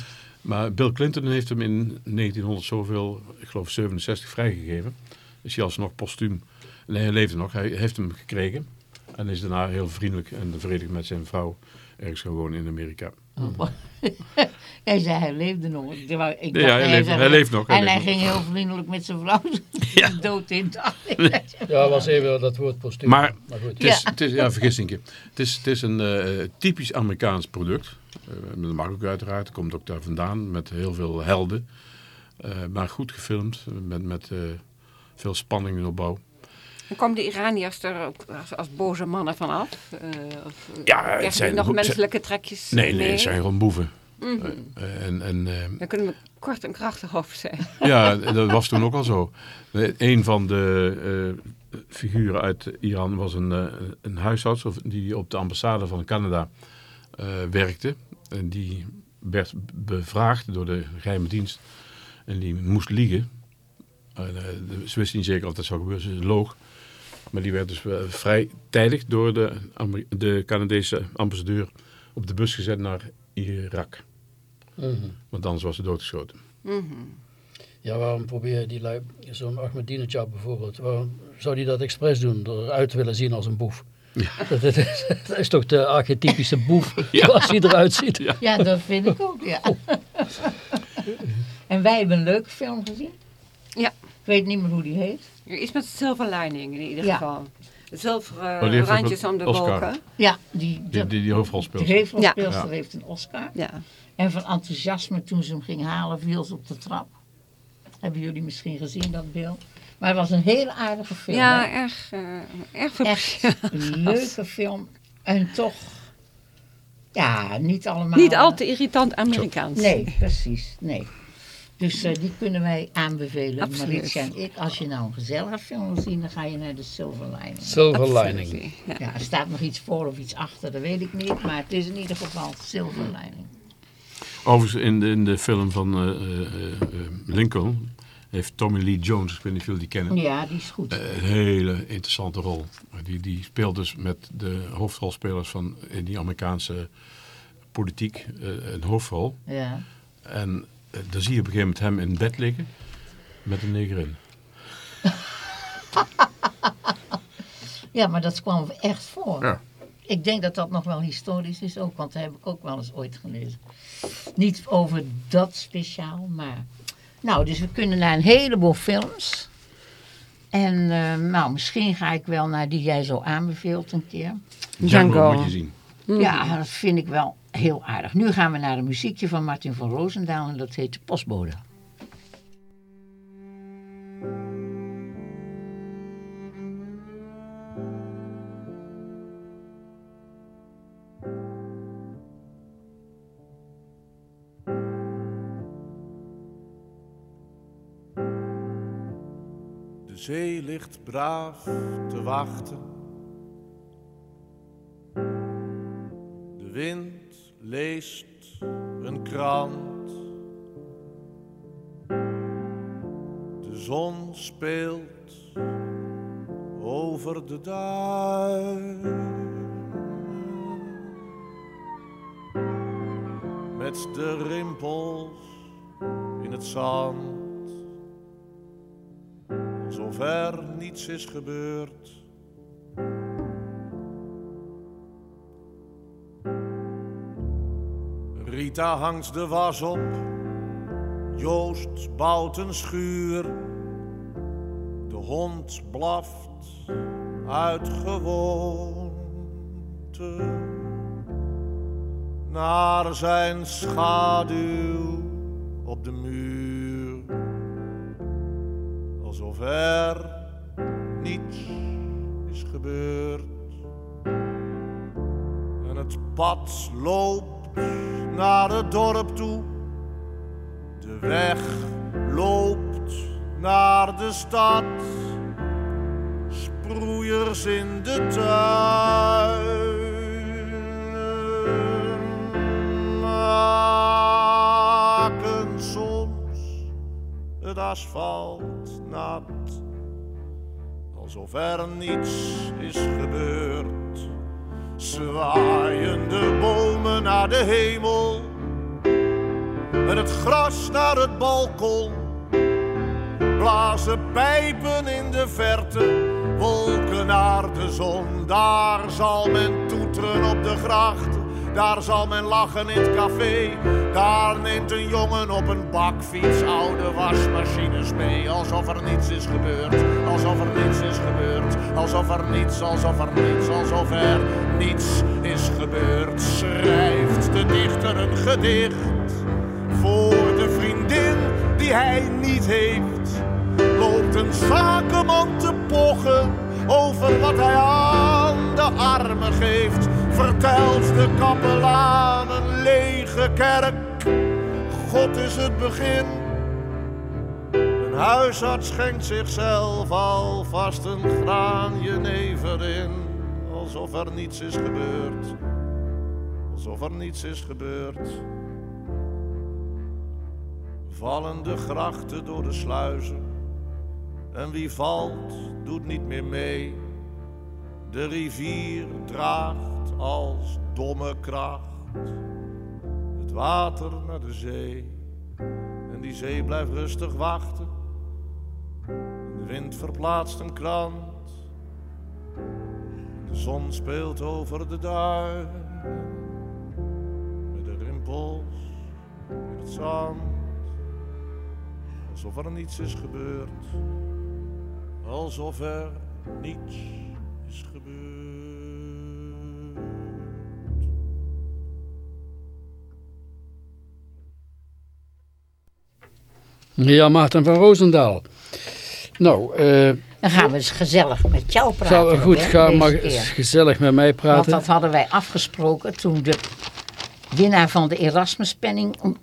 Maar Bill Clinton heeft hem in 1900 zoveel, ik geloof 67, vrijgegeven. Is hij alsnog postuum, nee hij leefde nog, hij heeft hem gekregen. En is daarna heel vriendelijk en verenigd met zijn vrouw ergens gaan wonen in Amerika. Oh. Hij zei hij leefde nog. Ik wou- ik Ja, hij leeft- zei- hij leeft nog, hij En hij ging heel vriendelijk met zijn vrouw Ja. dood in. Ja, was even dat woord postuum. Maar maar goed. Het is, het is, ja, vergissingje. Het is, het is een eh, typisch Amerikaans product. Eh, dat mag ook uiteraard. Het komt ook daar vandaan met heel veel helden. Eh, maar goed gefilmd, met, met eh, veel spanning in opbouw. En komen de Iraniërs er ook als, als boze mannen van af? Eh, of, eh, Ja, het zijn- nog menselijke trekjes Nee, nee, het zijn gewoon boeven. Eh, en en Daar kunnen we kort en krachtig over zijn. ja, dat was toen ook al zo. Een van de figuren uit Iran was een, eh, een huisarts of, die op de ambassade van Canada werkte. En die werd bevraagd door de geheime dienst. En die moest liegen. Ze wisten niet zeker of dat zou gebeuren. Ze loog. Maar die werd dus eh, vrij tijdig door de, de Canadese ambassadeur op de bus gezet naar Irak. Mhm. Want anders was ze doodgeschoten. Mhm. Ja, waarom probeer je die lui, zo'n Ahmadinejad bijvoorbeeld, waarom zou die dat expres doen, door eruit te willen zien als een boef? Dat, is, dat is toch de archetypische boef, zoals hij eruit ziet. Ja. Ja, dat vind ik ook, ja. En wij hebben een leuke film gezien. Ja. Ik weet niet meer hoe die heet. Iets met silver lining in ieder Ja. geval. Zilveren Oh, die randjes om de wolken. Ja, die, Die, die, die hoofdrol de speelt. gevelspelster Ja. heeft een Oscar. Ja. En van enthousiasme toen ze hem ging halen, viel ze op de trap. Hebben jullie misschien gezien dat beeld? Maar het was een hele aardige film. Ja, hè? erg, eh, erg veel Echt een leuke film. En toch, ja, niet allemaal... Niet al te irritant Amerikaans. Nee, precies, nee. Dus eh, die kunnen wij aanbevelen. Absoluut. Maritja en ik, als je nou een gezellige film wil zien, dan ga je naar de Silver Lining. Silver Absoluut. lining. Ja. Ja, er staat nog iets voor of iets achter, dat weet ik niet. Maar het is in ieder geval Silver Lining. Overigens, in de, in de film van eh, eh, eh, Lincoln heeft Tommy Lee Jones, ik weet niet of jullie die kennen, Ja, die is goed. een hele interessante rol. Die, die speelt dus met de hoofdrolspelers van in die Amerikaanse politiek een hoofdrol. Ja. En dan zie je op een gegeven moment hem in bed liggen met een negerin. ja, maar dat kwam echt voor. Ja. Ik denk dat dat nog wel historisch is ook, want dat heb ik ook wel eens ooit gelezen. Niet over dat speciaal, maar... Nou, dus we kunnen naar een heleboel films. En eh, nou, misschien ga ik wel naar die jij zo aanbeveelt een keer. Django, Django. moet je zien. Ja, dat vind ik wel Heel aardig. Nu gaan we naar een muziekje van Martin van Roosendaal en dat heet Postbode. De zee ligt braaf te wachten. De wind leest een krant. De zon speelt over de duin. Met de rimpels in het zand alsof er niets is gebeurd. Rita hangt de was op, Joost bouwt een schuur. De hond blaft uit gewoonte naar zijn schaduw op de muur. Alsof er niets is gebeurd. En het pad loopt naar het dorp toe. De weg loopt naar de stad. Sproeiers in de tuin maken soms het asfalt nat. Alsof er niets is gebeurd. Zwaaien de bomen naar de hemel. En het gras naar het balkon. Blazen pijpen in de verte. Wolken naar de zon. Daar zal men toeteren op de gracht. Daar zal men lachen in het café. Daar neemt een jongen op een bakfiets oude wasmachines mee. Alsof er niets is gebeurd. Alsof er niets is gebeurd. Alsof er niets, alsof er niets, alsof er niets is gebeurd. Schrijft de dichter een gedicht voor de vriendin die hij niet heeft. Loopt een zakenman te pochen over wat hij aan de armen geeft. Vertelt de kapelaan een lege kerk. God is het begin. Een huisarts schenkt zichzelf alvast een graan jenever in. Alsof er niets is gebeurd. Alsof er niets is gebeurd. Vallen de grachten door de sluizen. En wie valt, doet niet meer mee. De rivier draagt als domme kracht het water naar de zee. En die zee blijft rustig wachten. De wind verplaatst een krant. De zon speelt over de duin. Met de rimpels in het zand. Alsof er niets is gebeurd. Alsof er niets is gebeurd. Ja, Maarten van Roosendaal. Nou, eh Dan gaan we eens gezellig met jou praten. zou goed gaan, eens gezellig met mij Want praten. dat hadden wij afgesproken toen de winnaar van de Erasmuspenning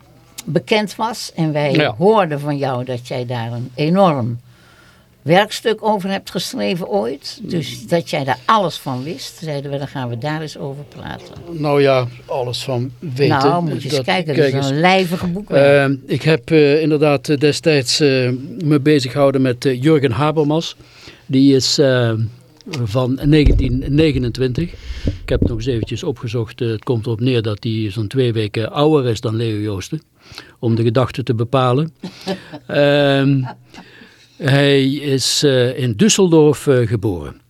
bekend was. En wij Ja. hoorden van jou dat jij daar een enorm werkstuk over hebt geschreven ooit. Dus dat jij daar alles van wist. Zeiden we, dan gaan we daar eens over praten. Nou ja, alles van weten. nou, moet je eens Dat- kijken. Dat is een lijvige boek. Eh, ik heb eh, inderdaad eh, destijds me bezig gehouden met Jurgen Habermas. Die is van 1929. Ik heb het nog eens eventjes opgezocht. Het komt erop neer dat hij zo'n twee weken ouder is dan Leo Joosten. Om de gedachten te bepalen. Ehm, hij is eh, in Düsseldorf eh, geboren.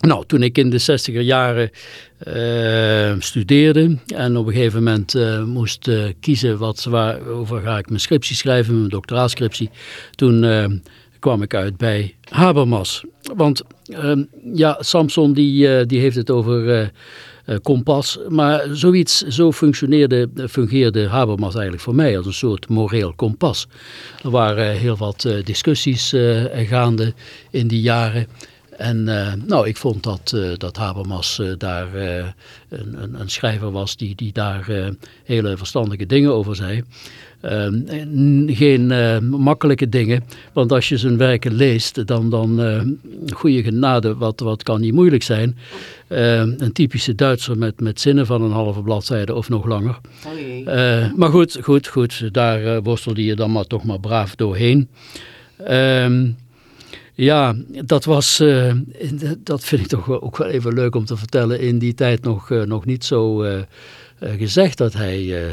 Nou, toen ik in de 60er jaren eh, studeerde en op een gegeven moment moest kiezen wat, waarover ga ik mijn scriptie schrijven, mijn doctoraalscriptie, toen kwam ik uit bij Habermas. Want ehm, ja, Samson die, die heeft het over kompas, maar zoiets, zo functioneerde, fungeerde Habermas eigenlijk voor mij als een soort moreel kompas. Er waren heel wat eh, discussies eh, gaande in die jaren. En eh, nou, ik vond dat, eh, dat Habermas eh, daar eh, een, een, schrijver was die, die daar eh, hele verstandige dingen over zei. Ehm, geen uh, makkelijke dingen, want als je zijn werken leest, dan, dan uh, goede genade, wat, wat kan niet moeilijk zijn. Ehm, een typische Duitser met, met zinnen van een halve bladzijde of nog langer. Oh maar goed, goed, goed, daar worstelde je dan maar toch maar braaf doorheen. Ehm, ja, dat was, dat vind ik toch ook wel even leuk om te vertellen, in die tijd nog, nog niet zo gezegd dat hij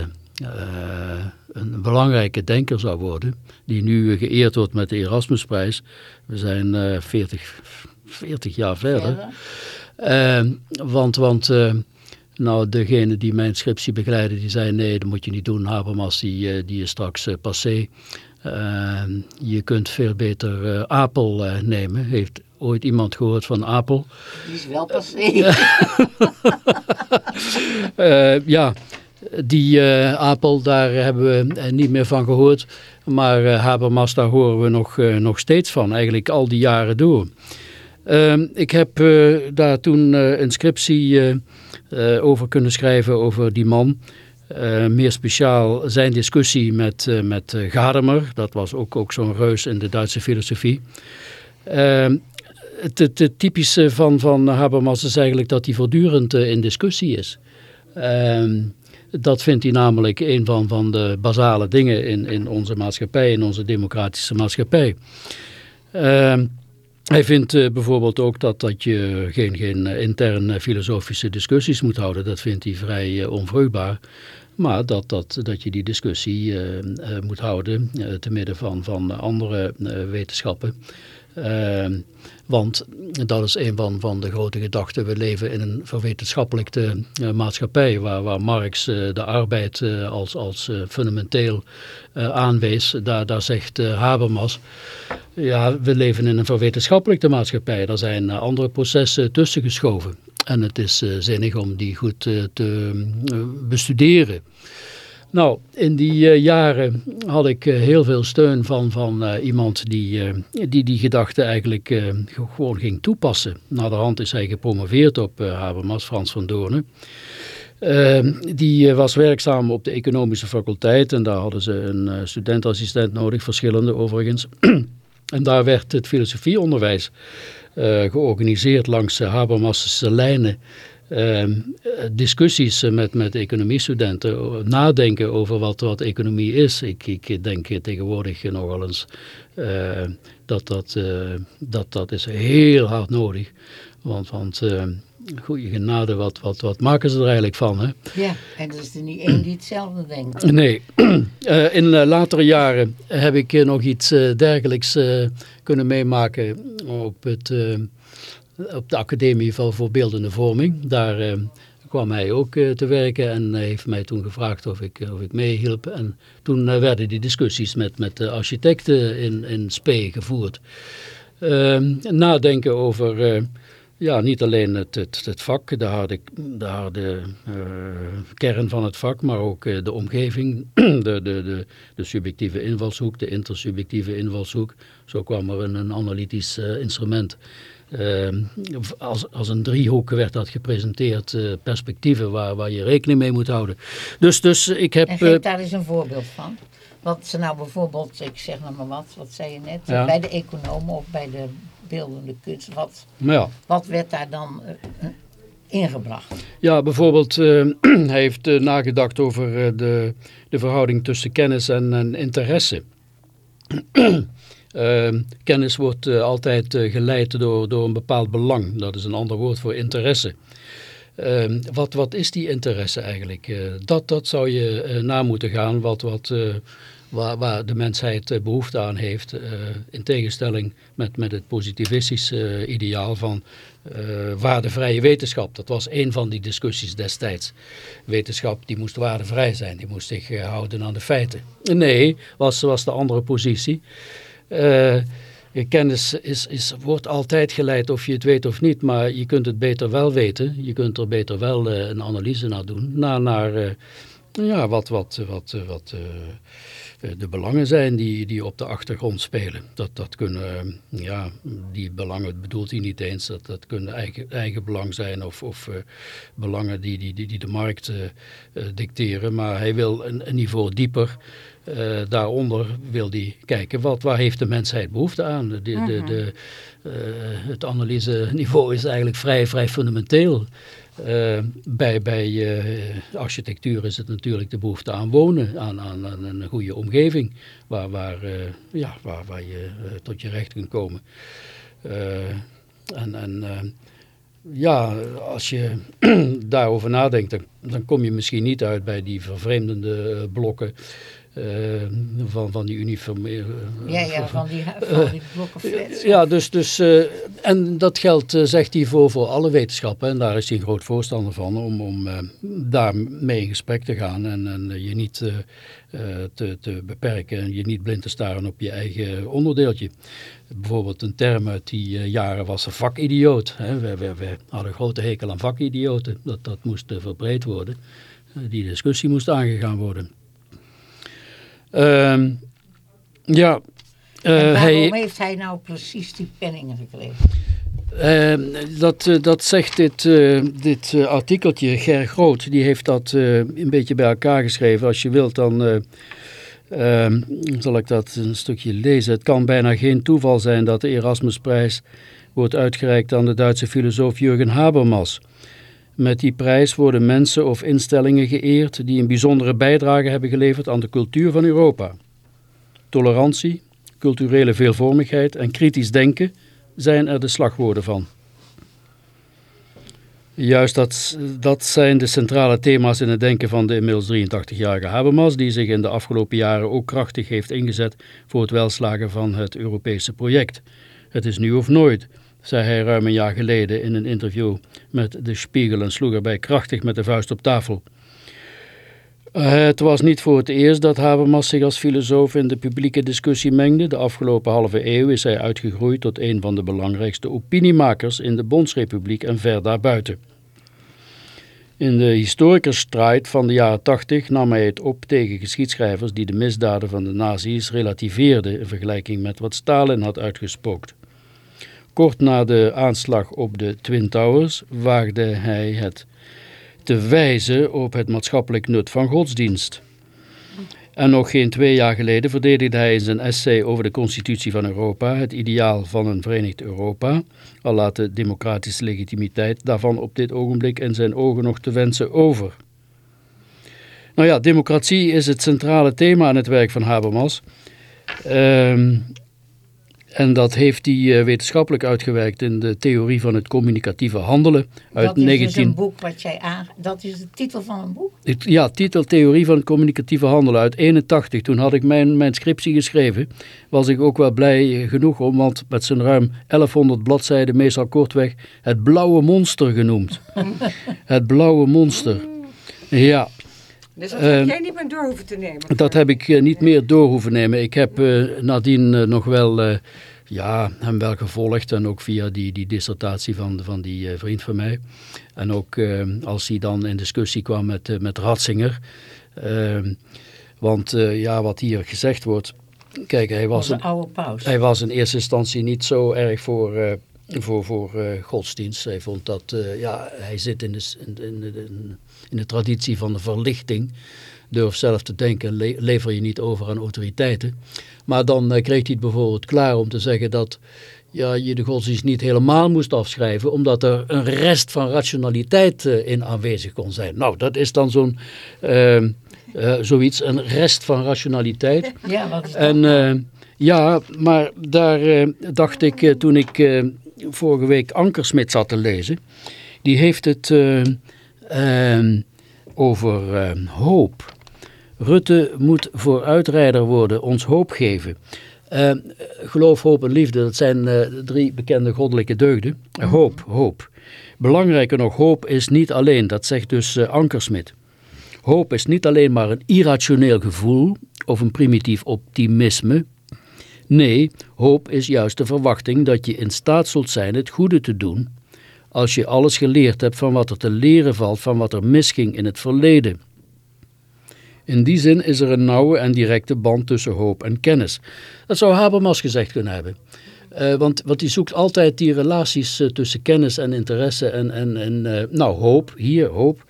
een belangrijke denker zou worden, die nu geëerd wordt met de Erasmusprijs. We zijn uh, 40, 40 jaar verder. Uh, want want uh, nou, degene die mijn scriptie begeleiden, die zei nee, dat moet je niet doen. Habermas, die, uh, die is straks passé. je kunt veel beter Apel nemen. Heeft ooit iemand gehoord van Apel? Die is wel passé. ja, die uh, Apel, daar hebben we eh, niet meer van gehoord. Maar uh, Habermas, daar horen we nog, nog steeds van, eigenlijk al die jaren door. Ehm, ik heb daar toen een scriptie over kunnen schrijven over die man. meer speciaal zijn discussie met, met Gadamer. Dat was ook, ook zo'n reus in de Duitse filosofie. Ehm, het, het, het, typische van, van Habermas is eigenlijk dat hij voortdurend in discussie is. Ehm dat vindt hij namelijk een van, van de basale dingen in, in onze maatschappij, in onze democratische maatschappij. Uh, hij vindt uh, bijvoorbeeld ook dat, dat je geen, geen interne filosofische discussies moet houden. Dat vindt hij vrij uh, onvruchtbaar. Maar dat, dat, dat je die discussie moet houden te midden van, van andere wetenschappen. Want dat is een van, van de grote gedachten. We leven in een verwetenschappelijke uh, maatschappij waar, waar Marx uh, de arbeid uh, als, als fundamenteel aanwees. Daar, daar zegt Habermas, ja, we leven in een verwetenschappelijke maatschappij. Er zijn andere processen tussengeschoven. En het is zinnig om die goed te bestuderen. Nou, in die uh, jaren had ik uh, heel veel steun van, van uh, iemand die, die die gedachte eigenlijk gewoon ging toepassen. Na de hand is hij gepromoveerd op Habermas, Frans van Doornen. Ehm, die was werkzaam op de economische faculteit en daar hadden ze een studentassistent nodig, verschillende overigens. en daar werd het filosofieonderwijs georganiseerd langs Habermas' lijnen uh, discussies met, met economiestudenten, nadenken over wat, wat economie is. Ik, ik denk tegenwoordig nogal eens uh, dat, dat, uh, dat dat is heel hard nodig. Want, want ehm, goede genade, wat, wat, wat maken ze er eigenlijk van? Hè? Ja, en er is er niet één die hetzelfde denkt. Nee, in latere jaren heb ik nog iets dergelijks kunnen meemaken op het op de Academie van Voorbeeldende Vorming. Daar uh, kwam hij ook uh, te werken en heeft mij toen gevraagd of ik, of ik meehielp. En toen werden die discussies met, met de architecten in, in Spee gevoerd. Ehm, nadenken over ja, niet alleen het, het, het vak, de harde, de kern van het vak, maar ook de omgeving, de, de, de, de subjectieve invalshoek, de intersubjectieve invalshoek. Zo kwam er een, een analytisch instrument uh, als, als een driehoek werd dat gepresenteerd, uh, perspectieven waar, waar je rekening mee moet houden. Dus, dus ik heb... En geef uh, daar eens een voorbeeld van. Wat ze nou bijvoorbeeld, ik zeg nou maar wat, wat zei je net, ja. bij de economen of bij de beeldende kunst, wat, ja. wat werd daar dan uh, ingebracht? Ja, bijvoorbeeld, hij heeft nagedacht over de, de verhouding tussen kennis en, en interesse. Uh, kennis wordt uh, altijd uh, geleid door, door een bepaald belang. Dat is een ander woord voor interesse. Ehm, wat, wat is die interesse eigenlijk? Eh, dat, dat zou je na moeten gaan, wat, wat, waar, waar de mensheid behoefte aan heeft. in tegenstelling met, met het positivistische ideaal van waardevrije wetenschap. Dat was een van die discussies destijds. Wetenschap die moest waardevrij zijn, die moest zich houden aan de feiten. Nee, was, was de andere positie. Uh, kennis is, is, wordt altijd geleid of je het weet of niet, maar je kunt het beter wel weten. Je kunt er beter wel uh, een analyse naar doen. Naar, naar uh, ja, wat, wat, wat, wat de belangen zijn die, die op de achtergrond spelen. Dat, dat kunnen, ja, die belangen bedoelt hij niet eens. Dat, dat kunnen eigen, eigen belang zijn of, of belangen die, die, die, die de markt dicteren. Maar hij wil een niveau dieper Eh, daaronder wil hij kijken wat, waar heeft de mensheid behoefte aan. De, de, de, eh, het analyseniveau is eigenlijk vrij, vrij fundamenteel. Eh, bij bij architectuur is het natuurlijk de behoefte aan wonen, aan, aan, aan een goede omgeving waar, waar, ja, waar, waar je tot je recht kunt komen. En en ja, als je daarover nadenkt, dan, dan kom je misschien niet uit bij die vervreemdende blokken eh, van, van die uniforme... Ja, ja, van die, van die blokken flats. Ja, dus, dus, eh, en dat geldt, eh, zegt hij, voor, voor alle wetenschappen. En daar is hij een groot voorstander van, om, om eh, daarmee in gesprek te gaan en, en je niet eh, eh, te, te beperken en je niet blind te staren op je eigen onderdeeltje. Bijvoorbeeld een term uit die eh, jaren was een vakidioot. Hè. We, we, we hadden grote hekel aan vakidioten. Dat, dat moest eh, verbreed worden. Eh, die discussie moest aangegaan worden. Ehm, ja, eh, en hij, waarom heeft hij nou precies die penningen gekregen? Eh, dat, eh, dat zegt dit, eh, dit artikeltje, Ger Groot, die heeft dat een beetje bij elkaar geschreven. Als je wilt, dan eh, ehm, zal ik dat een stukje lezen. Het kan bijna geen toeval zijn dat de Erasmusprijs wordt uitgereikt aan de Duitse filosoof Jurgen Habermas. Met die prijs worden mensen of instellingen geëerd die een bijzondere bijdrage hebben geleverd aan de cultuur van Europa. Tolerantie, culturele veelvormigheid en kritisch denken zijn er de slagwoorden van. Juist dat, dat zijn de centrale thema's in het denken van de inmiddels 83-jarige Habermas, die zich in de afgelopen jaren ook krachtig heeft ingezet voor het welslagen van het Europese project. Het is nu of nooit, zei hij ruim een jaar geleden in een interview met De Spiegel en sloeg erbij krachtig met de vuist op tafel. Uh, het was niet voor het eerst dat Habermas zich als filosoof in de publieke discussie mengde. De afgelopen halve eeuw is hij uitgegroeid tot een van de belangrijkste opiniemakers in de Bondsrepubliek en ver daarbuiten. In de historikersstrijd van de jaren tachtig nam hij het op tegen geschiedschrijvers die de misdaden van de nazi's relativeerden in vergelijking met wat Stalin had uitgespookt. Kort na de aanslag op de Twin Towers waagde hij het te wijzen op het maatschappelijk nut van godsdienst. En nog geen twee jaar geleden verdedigde hij in zijn essay over de constitutie van Europa het ideaal van een verenigd Europa, al laat de democratische legitimiteit daarvan op dit ogenblik in zijn ogen nog te wensen over. Nou ja, democratie is het centrale thema in het werk van Habermas. Um, en dat heeft hij uh, wetenschappelijk uitgewerkt in de theorie van het communicatieve handelen. Uit dat is 19... dus een boek wat jij aan... Dat is de titel van een boek? Ja, titel Theorie van het communicatieve handelen uit 81. Toen had ik mijn, mijn scriptie geschreven. Was ik ook wel blij genoeg om, want met zijn ruim 1100 bladzijden, meestal kortweg, het blauwe monster genoemd. het blauwe monster. Ja. Dus dat heb uh, jij niet meer door hoeven te nemen? Dat heb ik uh, niet meer door hoeven nemen. Ik heb uh, nadien nog wel, ja, hem wel gevolgd. En ook via die, die dissertatie van, van die vriend van mij. En ook als hij dan in discussie kwam met, met Ratzinger. Ehm, want ja, wat hier gezegd wordt... Kijk, hij was, een, oude paus. hij was in eerste instantie niet zo erg voor voor, voor uh, godsdienst. Hij vond dat, uh, ja, hij zit in de, in, in, in de traditie van de verlichting. Durf zelf te denken, le lever je niet over aan autoriteiten. Maar dan uh, kreeg hij het bijvoorbeeld klaar om te zeggen dat ja, je de godsdienst niet helemaal moest afschrijven, omdat er een rest van rationaliteit in aanwezig kon zijn. Nou, dat is dan zo'n ehm, zoiets, een rest van rationaliteit. Ja, wat? En, ja, maar daar dacht ik toen ik vorige week Ankersmit zat te lezen. Die heeft het uh, uh, over uh, hoop. Rutte moet vooruitrijder worden, ons hoop geven. geloof, hoop en liefde, dat zijn drie bekende goddelijke deugden. Hoop, hoop. Belangrijker nog, hoop is niet alleen, dat zegt dus Ankersmit. Hoop is niet alleen maar een irrationeel gevoel of een primitief optimisme, Nee, hoop is juist de verwachting dat je in staat zult zijn het goede te doen, als je alles geleerd hebt van wat er te leren valt van wat er misging in het verleden. In die zin is er een nauwe en directe band tussen hoop en kennis. Dat zou Habermas gezegd kunnen hebben. Uh, want, want die zoekt altijd die relaties uh, tussen kennis en interesse en, en, en uh, nou, hoop, hier hoop.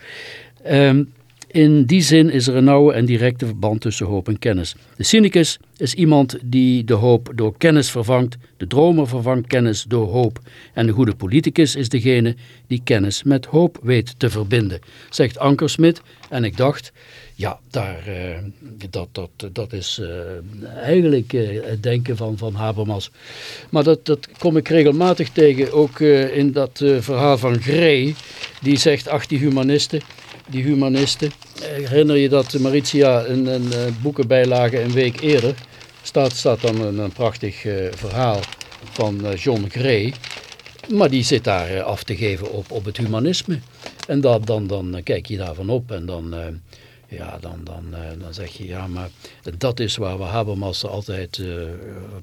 Um, In die zin is er een nauwe en directe verband tussen hoop en kennis. De cynicus is iemand die de hoop door kennis vervangt, de dromer vervangt kennis door hoop. En de goede politicus is degene die kennis met hoop weet te verbinden, zegt Ankersmit. En ik dacht, ja, daar, eh, dat, dat, dat is eh, eigenlijk eh, het denken van, van Habermas. Maar dat, dat kom ik regelmatig tegen, ook in dat verhaal van Gray. Die zegt, ach die humanisten, die humanisten. Herinner je dat Maritia een, een, eh, boekenbijlage een week eerder staat, staat dan een, prachtig eh, verhaal van eh, John Gray. Maar die zit daar af te geven op, op het humanisme. En dat, dan, dan kijk je daarvan op en dan, ja, dan, dan, dan zeg je ja, maar dat is waar we Habermas er altijd eh,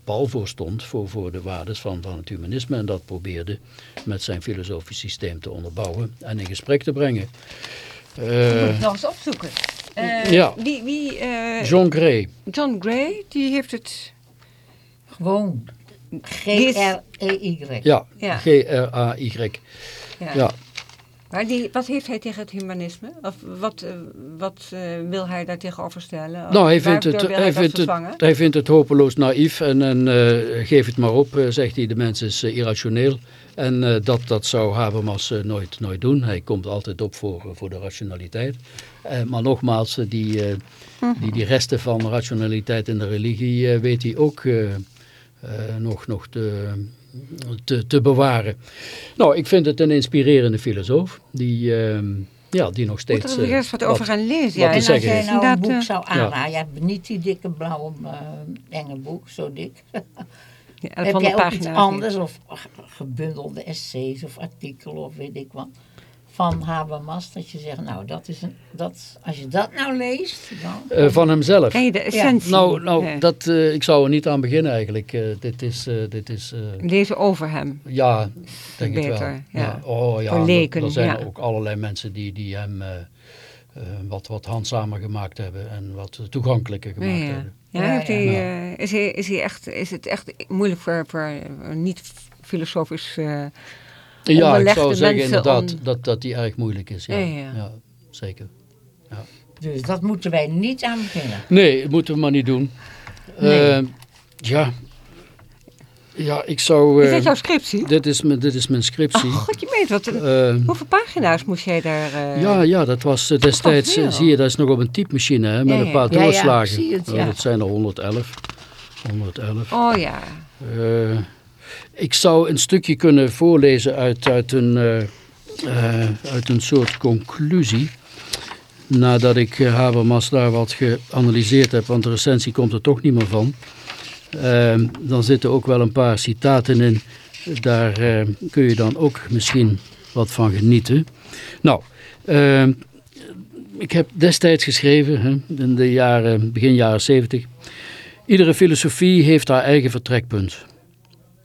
pal voor stond, voor, voor de waardes van, van het humanisme. En dat probeerde met zijn filosofisch systeem te onderbouwen en in gesprek te brengen. Eh, moet ik nog eens opzoeken. Eh, ja. Wie, wie, eh, John Gray. John Gray, die heeft het... Gewoon. G-R-E-Y. Ja, Ja. G-R-A-Y. Ja. Ja. Maar die, wat heeft hij tegen het humanisme? Of wat, eh, wat eh, wil hij daar tegenover stellen? Of Nou, hij vindt, het, hij, vindt het, hij vindt het hopeloos naïef en, en eh, geef het maar op, zegt hij. De mens is irrationeel. En dat, dat zou Habermas nooit, nooit doen. Hij komt altijd op voor, voor de rationaliteit. Maar nogmaals, die, die, die resten van rationaliteit in de religie weet hij ook nog, nog te, te, te bewaren. Nou, ik vind het een inspirerende filosoof. Die, eh, ja, die nog Moet steeds... er er eh, eens wat over wat- gaan lezen. wat Ja, En als zeggen jij nou een Inderdaad, boek eh, zou aanraden, je hebt niet die dikke blauwe eh, enge boek, zo dik. ja, Heb van de jij ook iets pagina's anders of gebundelde essays of artikelen of weet ik wat van Habermas dat je zegt, nou dat is een, dat, als je dat nou leest, dan... eh, van hemzelf. Je de essentie? Nou, nou Ja. dat, eh, ik zou er niet aan beginnen eigenlijk. Eh, dit is, eh, dit is eh, Lezen over hem. ja, denk ik wel. Beter, ja. Oh ja, Voor er- er zijn ja. ook allerlei mensen die, die hem eh, eh, wat, wat handzamer gemaakt hebben en wat toegankelijker gemaakt ja. hebben. Ja, Ja, heeft ja. hij, eh, is, hij, is, hij echt, is het echt moeilijk voor, voor eh, niet-filosofisch... eh, Ja, ik zou zeggen inderdaad om- dat, dat die erg moeilijk is. Ja, Ja, ja. zeker. Dus dat moeten wij niet aan beginnen. Nee, dat moeten we maar niet doen. Nee. Eh, ja. ja, ik zou... is eh, dit jouw scriptie? dit, is, mijn- dit is mijn scriptie. Oh, god, je meent wat. eh, Eh, hoeveel pagina's moest jij daar... eh, Ja, ja, dat was eh, destijds, eh, zie je, dat is nog op een typemachine hè, met Ja, een paar Ja, ja, doorslagen. het, Oh, dat zijn er 111. 111. Oh ja. Ik zou een stukje kunnen voorlezen uit, uit, een, eh, eh, uit een soort conclusie. Nadat ik eh, Habermas daar wat geanalyseerd heb, want de recensie komt er toch niet meer van. Eh, dan zitten ook wel een paar citaten in. Daar eh, kun je dan ook misschien wat van genieten. Nou, eh, ik heb destijds geschreven, hè, in de jaren, begin jaren 70. Iedere filosofie heeft haar eigen vertrekpunt.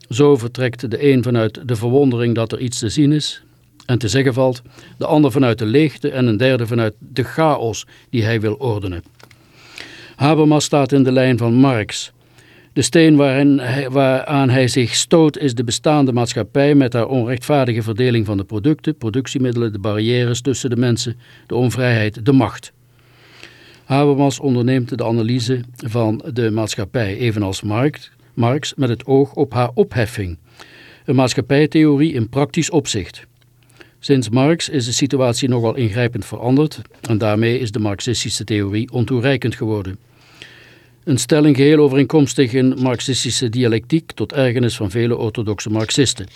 Zo vertrekt de een vanuit de verwondering dat er iets te zien is en te zeggen valt, de ander vanuit de leegte en een derde vanuit de chaos die hij wil ordenen. Habermas staat in de lijn van Marx. De steen waarin hij, waaraan hij zich stoot is de bestaande maatschappij met haar onrechtvaardige verdeling van de producten, productiemiddelen, de barrières tussen de mensen, de onvrijheid, de macht. Habermas onderneemt de analyse van de maatschappij, evenals Marx, Marx met het oog op haar opheffing. Een maatschappijtheorie in praktisch opzicht. Sinds Marx is de situatie nogal ingrijpend veranderd en daarmee is de marxistische theorie ontoereikend geworden. Een stelling geheel overeenkomstig in marxistische dialectiek tot ergernis van vele orthodoxe marxisten.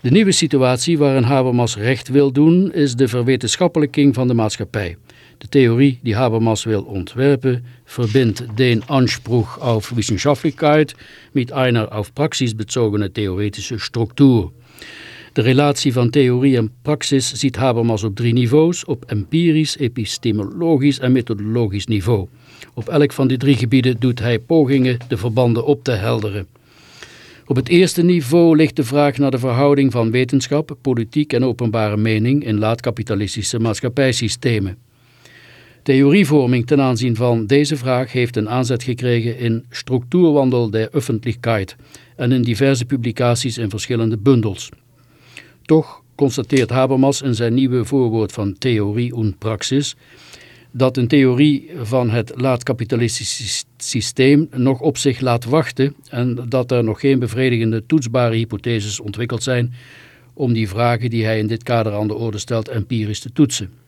De nieuwe situatie waarin Habermas recht wil doen is de verwetenschappelijking van de maatschappij. De theorie die Habermas wil ontwerpen verbindt den Anspruch auf Wissenschaftlichkeit mit einer auf Praxis bezogene theoretische Struktur. De relatie van theorie en praxis ziet Habermas op drie niveaus, op empirisch, epistemologisch en methodologisch niveau. Op elk van die drie gebieden doet hij pogingen de verbanden op te helderen. Op het eerste niveau ligt de vraag naar de verhouding van wetenschap, politiek en openbare mening in laat-kapitalistische maatschappijsystemen. Theorievorming ten aanzien van deze vraag heeft een aanzet gekregen in Strukturwandel der Öffentlichkeit en in diverse publicaties in verschillende bundels. Toch constateert Habermas in zijn nieuwe voorwoord van Theorie und Praxis dat een theorie van het laat-kapitalistische systeem nog op zich laat wachten en dat er nog geen bevredigende toetsbare hypotheses ontwikkeld zijn om die vragen die hij in dit kader aan de orde stelt empirisch te toetsen.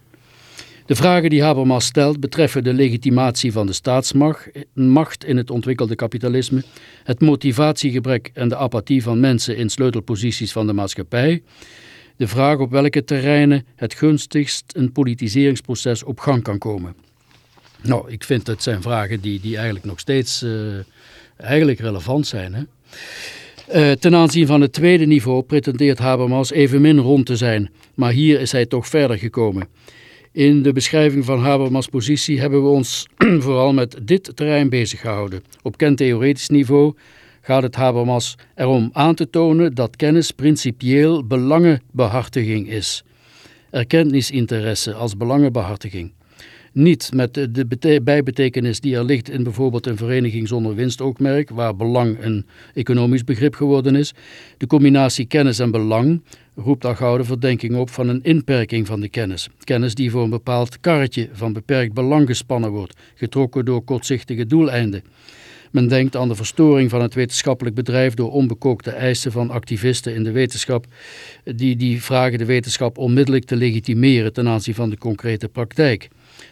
De vragen die Habermas stelt betreffen de legitimatie van de staatsmacht in het ontwikkelde kapitalisme, het motivatiegebrek en de apathie van mensen in sleutelposities van de maatschappij, de vraag op welke terreinen het gunstigst een politiseringsproces op gang kan komen. Nou, ik vind dat zijn vragen die, die eigenlijk nog steeds uh, eigenlijk relevant zijn. Hè? Uh, ten aanzien van het tweede niveau pretendeert Habermas evenmin rond te zijn, maar hier is hij toch verder gekomen. In de beschrijving van Habermas' positie hebben we ons vooral met dit terrein bezig gehouden. Op kentheoretisch niveau gaat het Habermas erom aan te tonen dat kennis principieel belangenbehartiging is. Erkennisinteresse als belangenbehartiging. Niet met de bijbetekenis die er ligt in bijvoorbeeld een vereniging zonder winstoogmerk, waar belang een economisch begrip geworden is. De combinatie kennis en belang roept al gauw de verdenking op van een inperking van de kennis. Kennis die voor een bepaald karretje van beperkt belang gespannen wordt, getrokken door kortzichtige doeleinden. Men denkt aan de verstoring van het wetenschappelijk bedrijf door onbekookte eisen van activisten in de wetenschap, die, die vragen de wetenschap onmiddellijk te legitimeren ten aanzien van de concrete praktijk.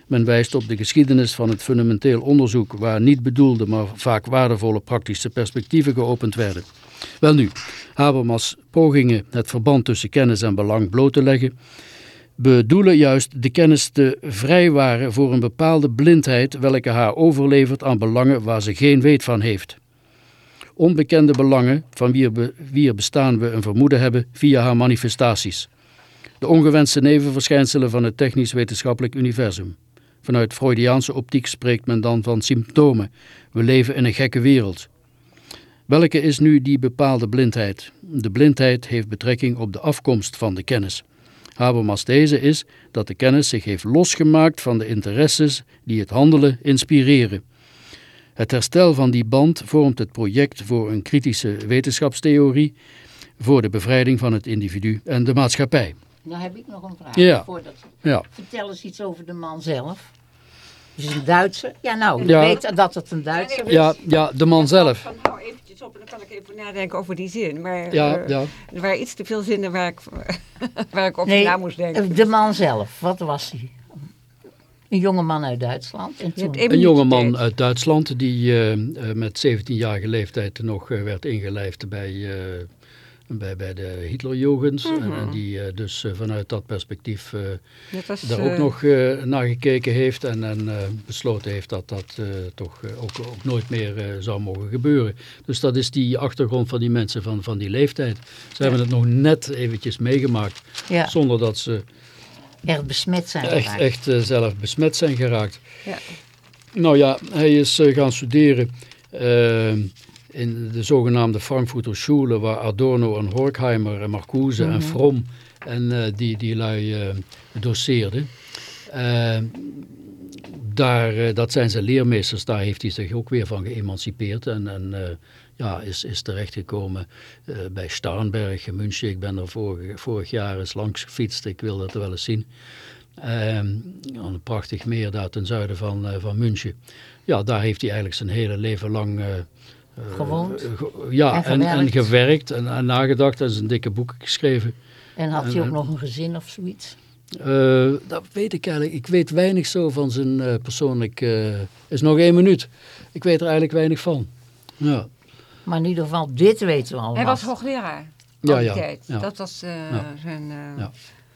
Men wijst op de geschiedenis van het fundamenteel onderzoek waar niet bedoelde, maar vaak waardevolle praktische perspectieven geopend werden. Welnu, Habermas' pogingen het verband tussen kennis en belang bloot te leggen, bedoelen juist de kennis te vrijwaren voor een bepaalde blindheid welke haar overlevert aan belangen waar ze geen weet van heeft. Onbekende belangen van wie bestaan we een vermoeden hebben via haar manifestaties. De ongewenste nevenverschijnselen van het technisch-wetenschappelijk universum. Vanuit Freudiaanse optiek spreekt men dan van symptomen. We leven in een gekke wereld. Welke is nu die bepaalde blindheid? De blindheid heeft betrekking op de afkomst van de kennis. Habermas deze is dat de kennis zich heeft losgemaakt van de interesses die het handelen inspireren. Het herstel van die band vormt het project voor een kritische wetenschapstheorie voor de bevrijding van het individu en de maatschappij. Nou heb ik nog een vraag. Ja. Voordat... Ja. Vertel eens iets over de man zelf. Is het een Duitser? Ja, nou, ik Ja. weet dat het een Duitser is. Ja, ja, de man zelf. Van, hou eventjes op en dan kan ik even nadenken over die zin. Maar Ja, eh, ja. er waren iets te veel zinnen waar ik, waar ik over Nee, na moest denken. de man zelf, wat was hij? Een jonge man uit Duitsland. Een jonge man uit Duitsland die eh, eh, met 17-jarige leeftijd nog eh, werd ingelijfd bij, eh, bij, bij de Hitlerjugend. en, en die eh, dus eh, vanuit dat perspectief eh, was, daar ook nog naar gekeken heeft en, en besloten heeft dat dat toch ook, ook nooit meer zou mogen gebeuren. Dus dat is die achtergrond van die mensen van, van die leeftijd. Ze hebben het nog net eventjes meegemaakt, ja, zonder dat ze echt besmet zijn echt, geraakt. echt zelf besmet zijn geraakt. Ja. Nou ja, hij is gaan studeren eh, in de zogenaamde Frankfurter Schule, waar Adorno en Horkheimer en Marcuse en Fromm en eh, die, die lui eh, doseerden. Eh, daar, dat zijn zijn leermeesters, daar heeft hij zich ook weer van geëmancipeerd en, en ja, is, is terechtgekomen bij Starnberg in München. Ik ben er vorig, vorig jaar eens langs gefietst, ik wil dat wel eens zien. Ehm, een prachtig meer daar ten zuiden van, eh, van München. Ja, daar heeft hij eigenlijk zijn hele leven lang Gewoond eh, ja, en en, en, gewerkt. gewerkt en, en nagedacht en zijn dikke boeken geschreven. En had hij en- ook nog een gezin of zoiets? Eh, dat weet ik eigenlijk. Ik weet weinig zo van zijn eh, persoonlijk... eh is nog één minuut. Ik weet er eigenlijk weinig van. Ja, Maar in ieder geval, dit weten we allemaal. Hij was hoogleraar. Ja, al die ja, tijd. ja. Dat was eh, Ja. zijn eh, Ja.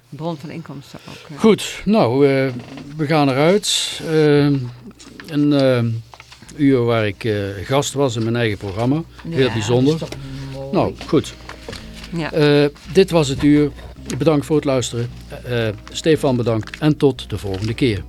bron van inkomsten ook. Goed, nou, eh, we gaan eruit. Een eh, uur waar ik eh, gast was in mijn eigen programma. Heel Ja, bijzonder. Nou, goed. Ja. Eh, dit was het uur. Bedankt voor het luisteren. Eh, Stefan bedankt en tot de volgende keer.